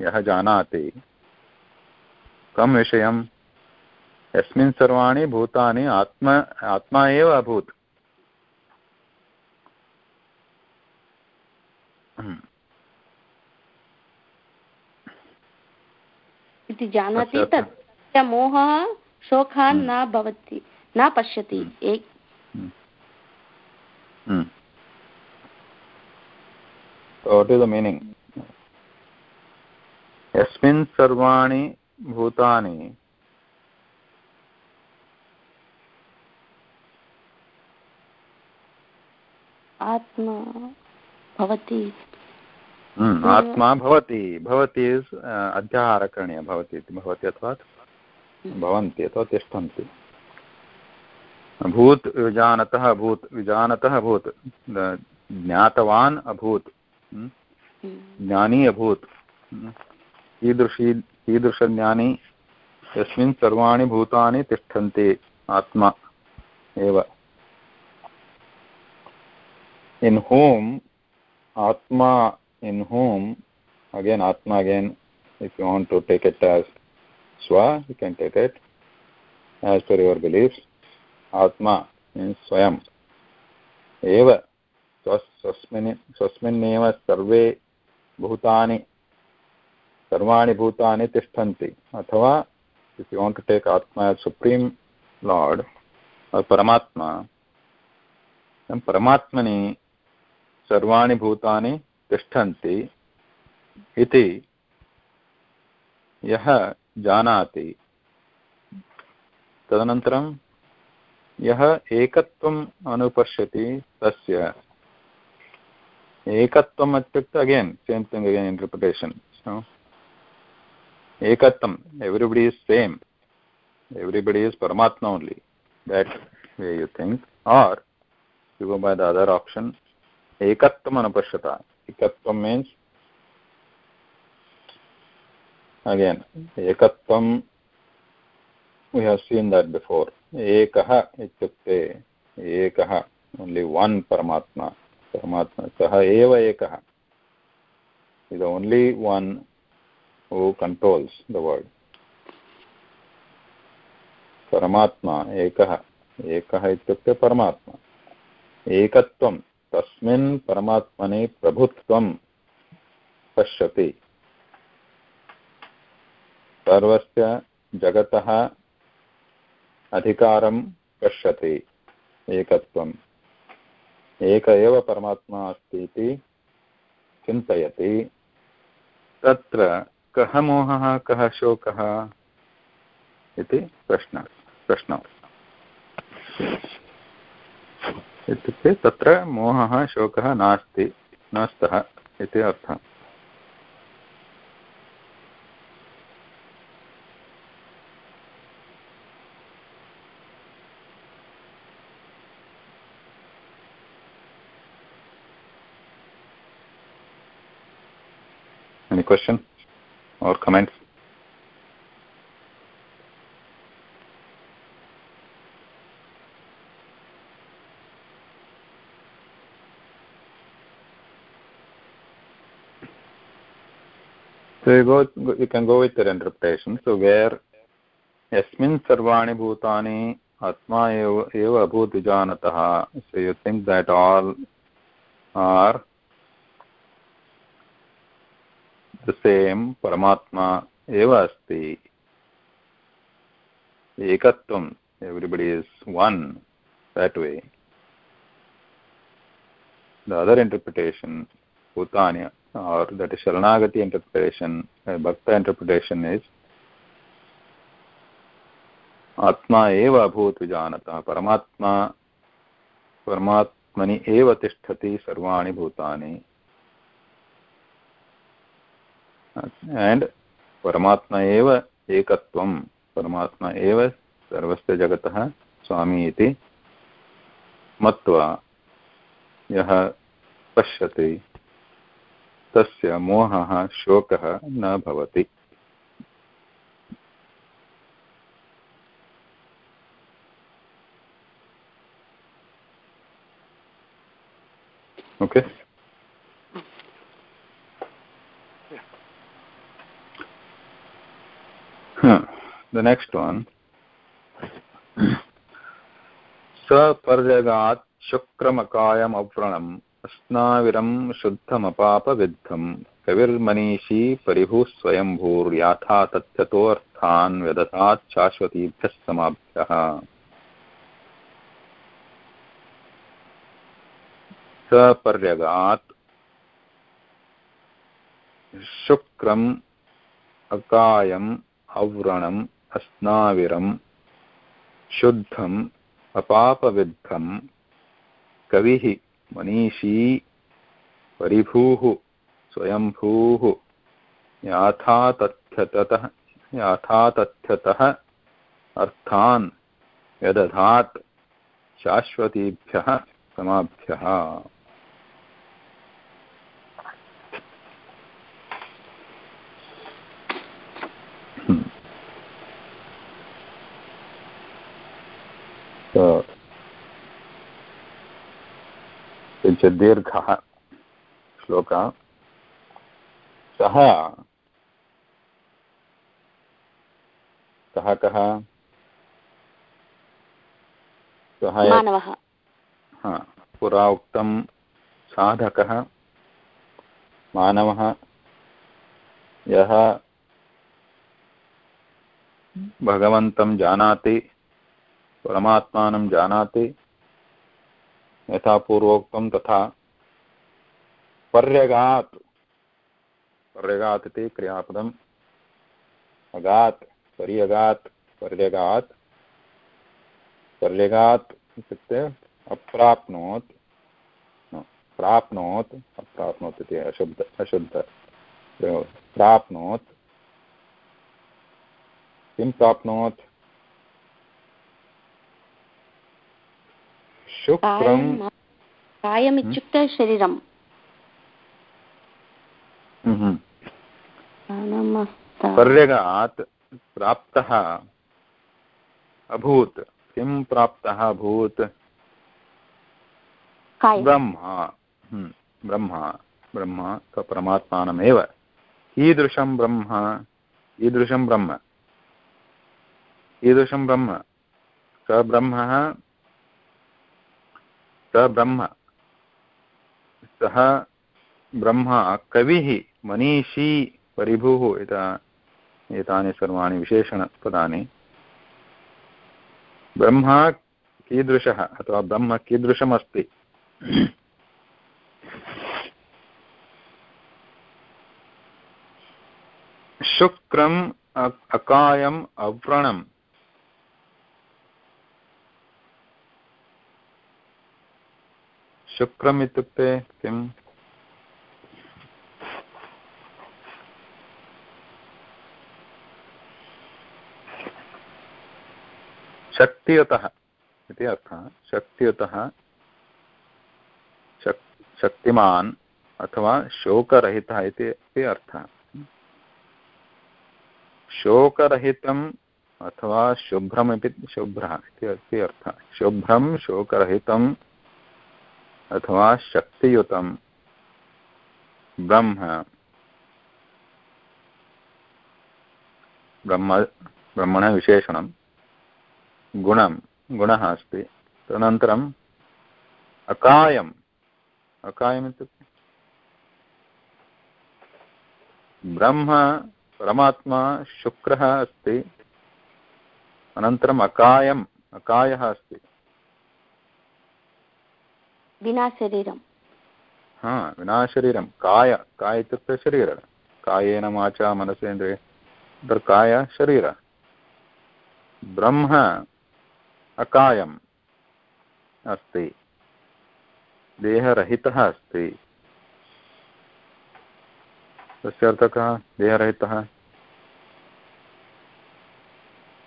यः जानाति कं विषयं यस्मिन् सर्वाणि भूतानि आत्म आत्मा एव अभूत् इति जानाति तत्। मोहः शोकः हम्म। न भवति न पश्यति। वाट् इस् द मीनिङ्ग् यस्मिन् सर्वाणि भूतानि। आत्मा भवति। हम्म, आत्मा भवति भवति अध्याहारकरणीय भवति इति भवति अथवा भवन्ति अथवा तिष्ठन्ति। अभूत् विजानतः अभूत् विजानतः अभूत् ज्ञातवान् अभूत् हम्म, ज्ञानी अभूत् हम्म, कीदृशी कीदृशज्ञानी यस्मिन् सर्वाणि भूतानि तिष्ठन्ति आत्मा एव। In whom atma in whom again atma again if you want to take it as swa you can take it as per your beliefs atma means swayam एव स्वस्मिन् स्वस्मिन्नेव सर्वे भूतानि सर्वाणि भूतानि तिष्ठन्ति अथवा if you want to take आत्मा supreme lord परमात्मा परमात्मनि सर्वाणि भूतानि तिष्ठन्ति इति यः जानाति। तदनन्तरं यः एकत्वम् अनुपश्यति तस्य। एकत्वम् इत्युक्ते again same thing again interpretation एकत्वम् everybody is same everybody is परमात्मा only that way you think are you go by the other option एकत्वम् अनुपश्यत। एकत्वं मीन्स् अगेन्, एकत्वं we have seen that before. एकः इत्युक्ते एकः ओन्लि वन् परमात्मा परमात्मा, सः एव एकः. Is only one who controls the world. परमात्मा एकः एकः इत्युक्ते परमात्मा. एकत्वं तस्मिन् परमात्मनि प्रभुत्वं पश्यति। सर्वस्य जगतः अधिकारं पश्यति एकत्वम्। एक एव परमात्मा अस्ति इति चिन्तयति। तत्र कः मोहः, कः शोकः इति प्रश्नः प्रश्नः। इत्युक्ते तत्र मोहः शोकः नास्ति न स्तः इति अर्थः Any question or comments? So go, you can go with your interpretation. So where yasmin sarvani bhutani atma eva abhut vijanatah. So you think that all are the same, Paramatma eva asti. ekatvam everybody is one that way the other interpretation bhutani or that is sharanagati interpretation uh, bhakta interpretation is आत्मा एव अभूत् विजानतः परमात्मा परमात्मनि एव तिष्ठति सर्वाणि भूतानि and परमात्मा एव एकत्वं परमात्मा एव सर्वस्य जगतः स्वामी इति मत्वा यः पश्यति तस्य मोहः शोकः न भवति। Okay? Huh. the next one. सपर्यगात् शुक्रमकायम् अव्रणम् अस्नाविरं शुद्धमपापविद्धम् कविर्मनीषी परिभुः स्वयम्भूर्याथा तथ्यतोऽर्थान् व्यदधात् शाश्वतीभ्यः समाभ्यः सपर्यगात् शुक्रम्, अकायम्, अव्रणम् अस्नाविरम् शुद्धम्, अपापविद्धम्। कविः मनीषी परिभूः स्वयंभूः। याथातथ्यतः याथातथ्यतः अर्थान् व्यदधात् शाश्वतीभ्यः समाभ्यः। किञ्चित् दीर्घः। श्लोकः। सः। सः कः? सः मानवः। पुरा उक्तं साधकः। मानवः। यः भगवन्तं जानाति परमात्मानं जानाति। यथा पूर्वोक्तं तथा पर्यगात् पर्यगात् इति क्रियापदम्। अगात्, पर्यगात् पर्यगात्। पर्यगात् इत्युक्ते अप्राप्नोत्। प्राप्नोत्, अप्राप्नोत् इति अशुद्ध अशुद्ध। प्राप्नोत्। किं प्राप्नोत्? शुक्रं कायम् इत्युक्ते शरीरं पर्यगात् प्राप्तः अभूत्। किं प्राप्तः अभूत्? ब्रह्मा। ब्रह्मा। ब्रह्म परमात्मानमेव। कीदृशं ब्रह्म। कीदृशं ब्रह्म। कीदृशं ब्रह्म। स ब्रह्मः ब्रह्म। सः ब्रह्म कविः मनीषी परिभुः एतानि सर्वाणि विशेषणपदानि ब्रह्म कीदृशः अथवा ब्रह्म कीदृशमस्ति? शुक्रम् अकायम् अव्रणम्। शुक्रम् इत्युक्ते किम् शक्तियुतः इति अर्थः। शक्तियुतः, शक्, शक्तिमान् अथवा शोकरहितः इति अपि अर्थः। शोकरहितम् अथवा शुभ्रमिति शुभ्रः इति अर्थः। शुभ्रं शोकरहितं अथवा शक्तियुतं ब्रह्म। ब्रह्म, ब्रह्मणः विशेषणं। गुणं, गुणः अस्ति। तदनन्तरम् अकायम्। अकायम् इत्युक्ते? ब्रह्म, परमात्मा, शुक्रः अस्ति। अनन्तरम् अकायम्। अकायः अस्ति। विना शरीरं हा विना शरीरं काय काय इत्युक्ते शरीर। कायेन वाचा मनसेन्द्रिय। तत्र काय शरीर। ब्रह्म अकायम् अस्ति। देहरहितः अस्ति। तस्य अर्थः कः? देहरहितः।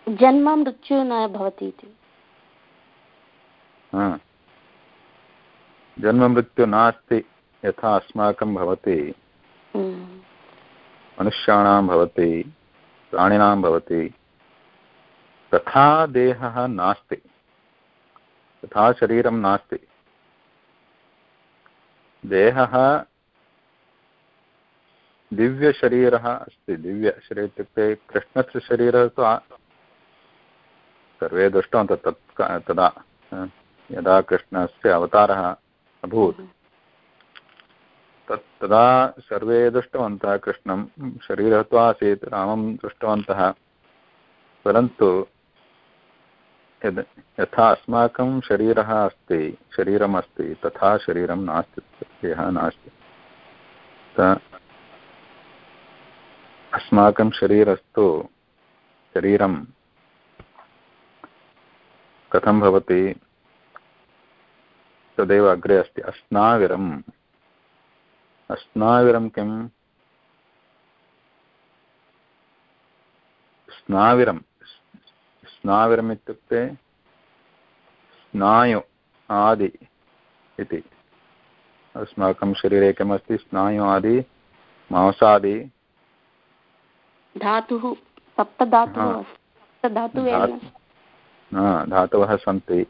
जन्म मृत्यु न भवति इति। जन्ममृत्यु नास्ति यथा अस्माकं भवति। हम्म। मनुष्याणां भवति प्राणिनां भवति। तथा देहः नास्ति तथा शरीरं नास्ति। देहः दिव्यशरीरः अस्ति दिव्यशरीरम् इत्युक्ते कृष्णस्य शरीरः तु सर्वे दृष्टवन्तः तत् तदा यदा कृष्णस्य अवतारः अभूत्। तदा सर्वे दृष्टवन्तः कृष्णं शरीरः तु आसीत्, रामं दृष्टवन्तः। परन्तु यद् यथा अस्माकं शरीरः अस्ति शरीरम् अस्ति तथा शरीरं नास्ति देहः नास्ति। अस्माकं शरीरस्तु शरीरं कथं भवति? तदेव अग्रे अस्ति। अस्नाविरम्। अस्नाविरं किम् स्नाविरं। स्नाविरम् इत्युक्ते स्नायु आदि इति। अस्माकं शरीरे किमस्ति? स्नायु आदि मांसादि। धातुः सप्तधातुः सप्तधातुः धातवः सन्ति।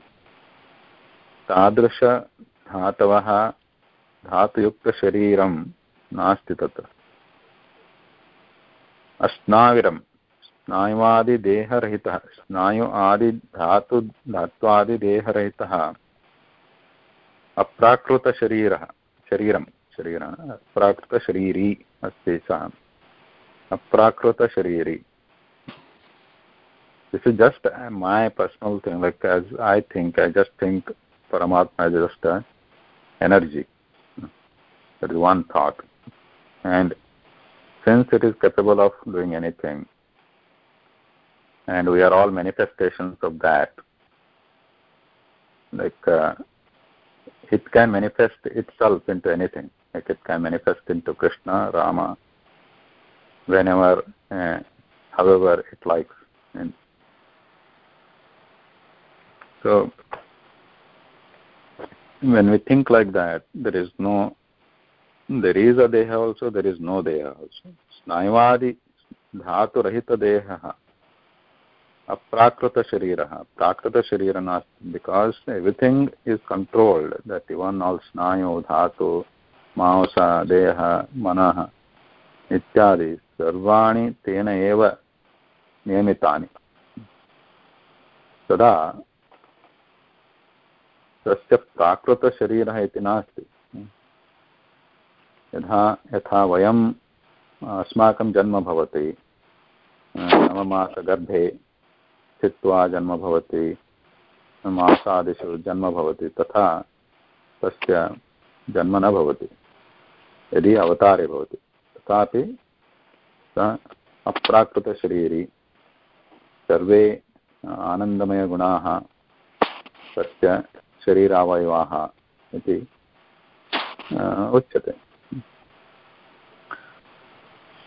तादृशधातवः धातुयुक्तशरीरं नास्ति तत्र अस्नाविरं स्नायुवादिदेहरहितः, स्नायु आदि धातु, धात्वादिदेहरहितः, अप्राकृतशरीरः, शरीरं, शरीरः अप्राकृतशरीरी अस्ति सः। अप्राकृतशरीरी। This is just my personal thing, like, as i think, i just think paramatma is just a energy. That is one thought. And since it is capable of doing anything and we are all manifestations of that like uh, it can manifest itself into anything. Like it can manifest into krishna rama whenever uh, however it likes. And so when we think like that, there is no, there is a deha also, there is no deha also. Snayavadi dhatu rahita deha aprakrita sharira. Prakrita sharira nasti because everything is controlled, that even all snayu, dhatu, मांसा देह मनः इत्यादि सर्वाणि तेन एव नियमितानि तदा तस्य प्राकृतशरीरः इति नास्ति। यथा यथा वयम् अस्माकं जन्म भवति नवमासगर्भे स्थित्वा जन्म भवति मासादिषु जन्म भवति, तथा तस्य जन्म न भवति, यदि अवतारे भवति। तथापि सः अप्राकृतशरीरी, सर्वे आनन्दमयगुणाः तस्य शरीरावयवाः इति उच्यते।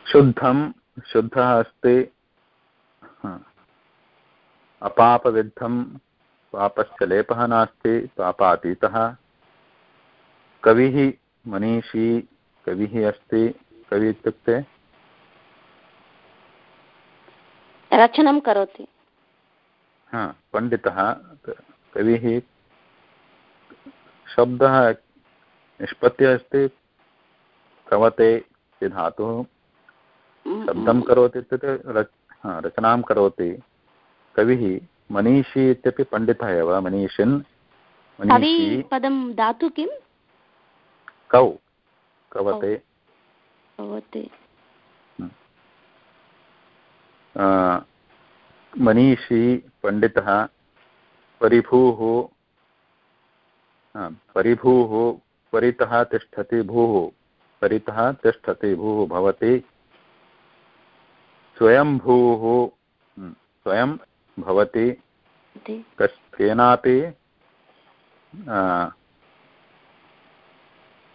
शुद्धं शुद्धः अस्ति अपापविद्धं पापस्य लेपः नास्ति पापातीतः। कविः मनीषी कविः अस्ति कवि इत्युक्ते? रचनं करोति। हा पण्डितः कविः शब्दः निष्पत्तिः अस्ति। कवते इति धातुः शब्दं करोति इत्युक्ते रच रचनां करोति। कविः मनीषी इत्यपि पण्डितः एव मनीषिन्। मनीषी पदं धातु किं? कौ। कवते। कवते। मनीषी पण्डितः परिभूः परिभूः परितः तिष्ठति भूः परितः तिष्ठति भूः भवति। स्वयंभूः स्वयं भवति। केनापि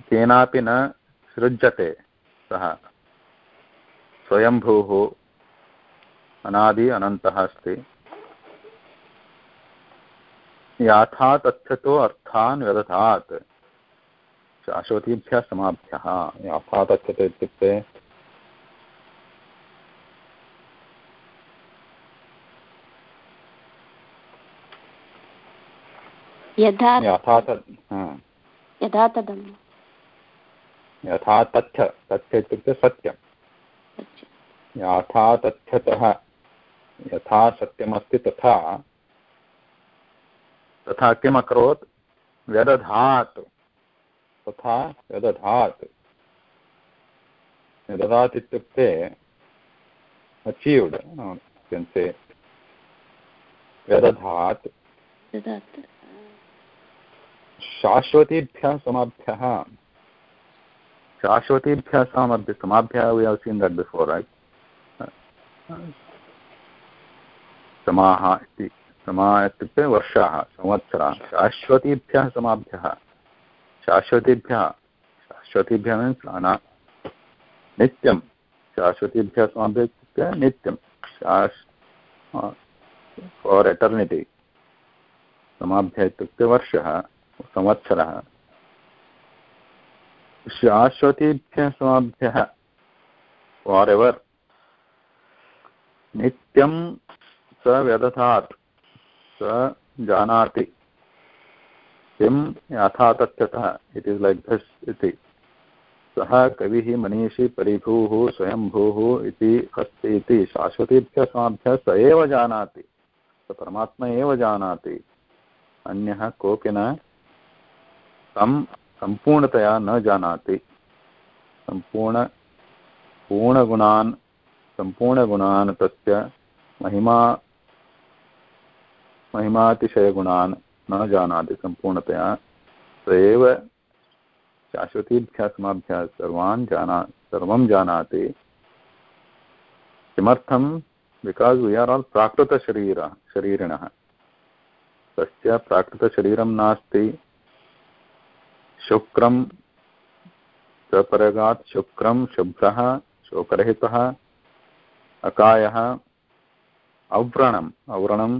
केनापि न सृज्यते सः। स्वयंभूः अनादि अनन्तः अस्ति। याथा तथ्यतो अर्थान् व्यदधात्। शाश्वतीभ्यः समाभ्यः याथा तथ्यते इत्युक्ते यथा यथा तदं यथा तथ्य। तथ्य इत्युक्ते सत्यं यथा तथ्यतः यथा सत्यमस्ति तथा। तथा किम् अकरोत् व्यदधात्। तथा व्यदधात्। व्यदधात् इत्युक्ते अचीव्ड् किञ्चे व्यदधात्। शाश्वतीभ्यः समाभ्यः। शाश्वतीभ्यः समाभ्य समाभ्यः we have seen that before right समाः इति। समा इत्युक्ते वर्षाः, संवत्सराः। शाश्वतीभ्यः समाभ्यः शाश्वतीभ्यः शाश्वतीभ्यः मीन्स् अना नित्यं। शाश्वतीभ्यः समाभ्यः इत्युक्ते नित्यं। शाश् फार् एटर्निटि समाभ्यः इत्युक्ते वर्षः, संवत्सरः। शाश्वतीभ्यः समाभ्यः फार् एवर् नित्यं स व्यदधात्। जानाति। किं यथा तथ्यतः इट् इस् लैक् दिस् इति सः कविः मनीषी परिभूः स्वयंभूः इति अस्ति इति शाश्वतीभ्यः समाभ्यः स एव जानाति। स परमात्मा एव जानाति। अन्यः कोऽपि न तं सम्पूर्णतया न जानाति। सम्पूर्ण, पूर्णगुणान् सम्पूर्णगुणान् तस्य महिमा महिमातिशयगुणान् न जानाति सम्पूर्णतया स एव शाश्वतीभ्यः समाभ्यः सर्वान् जाना, सर्वं जानाति। किमर्थं? बिकास् वी आर् आल् प्राकृतशरीर, शरीरिणः। तस्य प्राकृतशरीरं नास्ति। शुक्रं सपरगात् शुक्रं शुभ्रः, शोकरहितः, अकायः, अव्रणम्। अव्रणं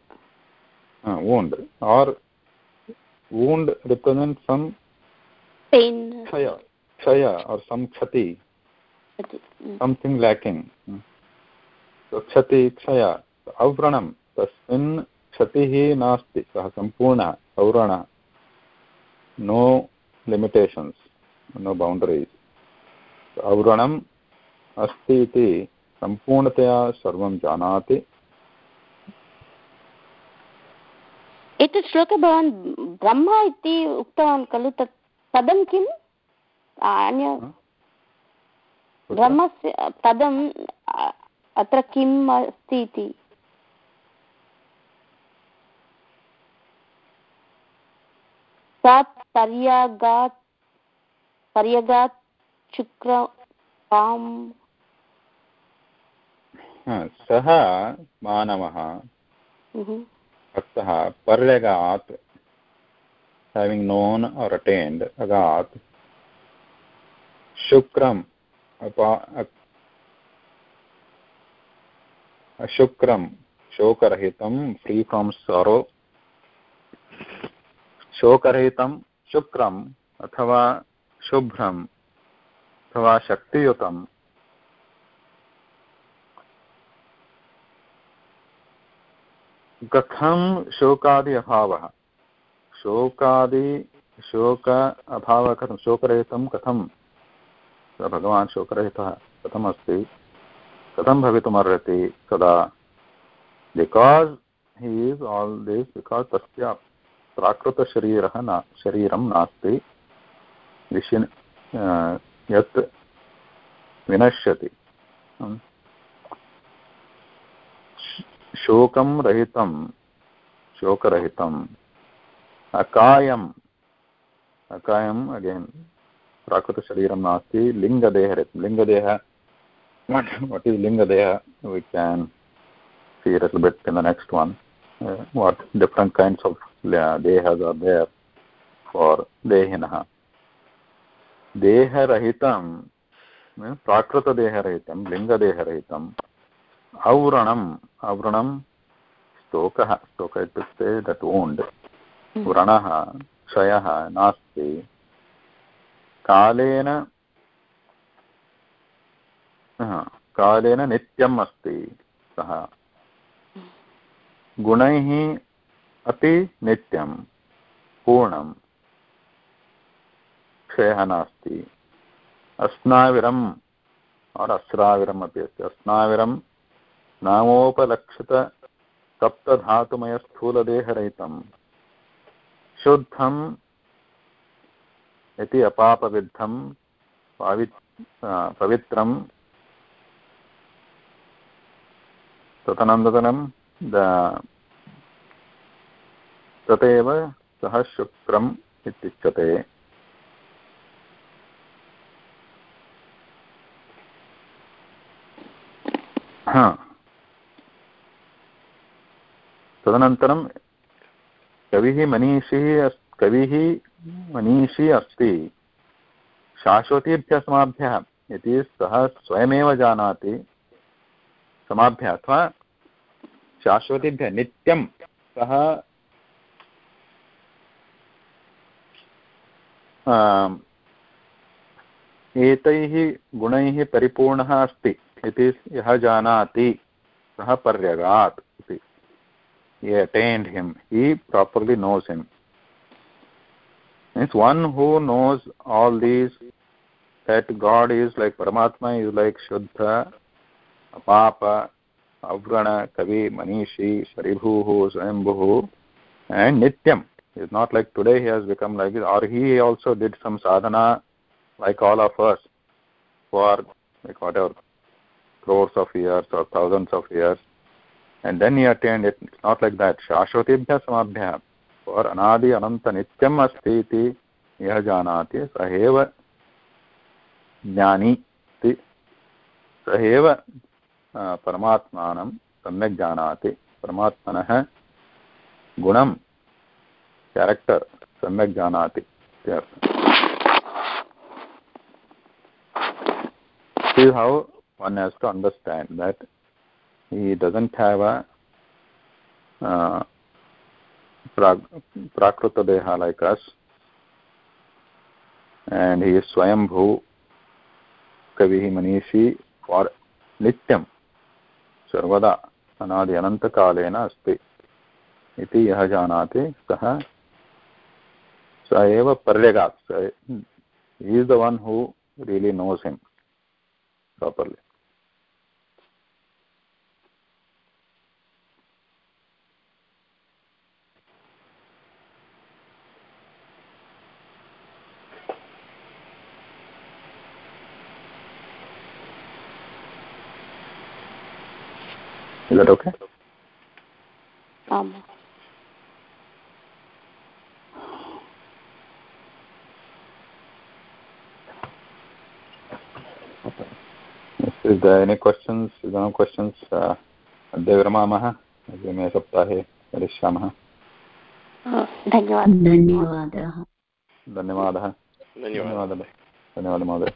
wound or wound represents some pain kshaya kshaya or some khati something lacking so khati kshaya avranam तस्मिन् क्षतिः नास्ति सः सम्पूर्णः औरणः नो लिमिटेशन्स् नो बौण्डरीस् औरणम् अस्ति इति सम्पूर्णतया सर्वं जानाति एतत् श्लोके भवान् ब्रह्म इति उक्तवान् खलु तत् पदं किम्? अन्य ब्रह्मस्य पदम् अत्र किम् अस्ति इति? पर्यागात् पर्यगात् शुक्र सः मानवः अर्थः पर्यगात् having known or attained agat shukram ashukram शोकरहितं फ्री फ्रोम् सरो शोकरहितं शुक्रम्, अथवा शुभ्रम्, अथवा शक्तियुतं कथं शोकादि अभावः। शोकादि, शोक अभावः कथं शोकरहितं कथं? भगवान् शोकरहितः कथमस्ति कथं भवितुमर्हति तदा because he is all this because तस्य प्राकृतशरीरः न, शरीरं नास्ति। विशि यत् विनश्यति। शोकं रहितं शोकरहितम् अकायम् अकायम् अगेन् प्राकृतशरीरं नास्ति लिङ्गदेहरहितं लिङ्गदेह lingadeha we can see a little bit in the next one uh, what different kinds of dehas are there for dehinah देहरहितं प्राकृतदेहरहितं लिङ्गदेहरहितम् औव्रणम् औव्रणं स्तोकः स्तोक इत्युक्ते दट् ओण्ड् व्रणः क्षयः नास्ति कालेन कालेन नित्यम् अस्ति सः गुणैः अपि नित्यं पूर्णं क्षयः नास्ति अस्नाविरम् और अस्राविरम् अपि अस्ति अस्नाविरं नामोपलक्षितसप्तधातुमयस्थूलदेहरहितं शुद्धम् इति अपापविद्धं पावि पवित्रं तदनन्तरं तदेव सः शुक्रम् इत्युच्यते तदनन्तरं कविः मनीषिः कविः मनीषी अस्ति। शाश्वतीभ्यः समाभ्यः इति सः स्वयमेव जानाति, समाभ्य अथवा शाश्वतीभ्यः नित्यं सः एतैः गुणैः परिपूर्णः अस्ति इति यः जानाति, सः पर्यगात् इति। He attained him. He properly knows him. Means one who knows all these that god is like paramatma is like shuddha apapa avrana kavi manishi saribhuhu swayambhuhu and nityam. It's not like today he has become like this or he also did some sadhana like all of us for like whatever crores of years or thousands of years and then he attained it it's not like that shashvatibhya samabhya for anadi ananta nityam asti iti यः जानाति स एव ज्ञानी स एव परमात्मानं सम्यक् जानाति परमात्मनः गुणं character See how one has to understand that he doesn't have a uh, prakruta deha like us and he is swayambhu kavihi manishi for nityam sarvada anadi अनादि अनन्तकालेन asti iti यः जानाति सः sa eva पर्यगात् he is the one who really knows him properly Is that okay? Um. Is there any questions? Is there no questions? अद्य विरमामः अग्रिमे सप्ताहे करिष्यामः धन्यवादः धन्यवादः धन्यवादः धन्यवादः धन्यवादः धन्यवादः महोदय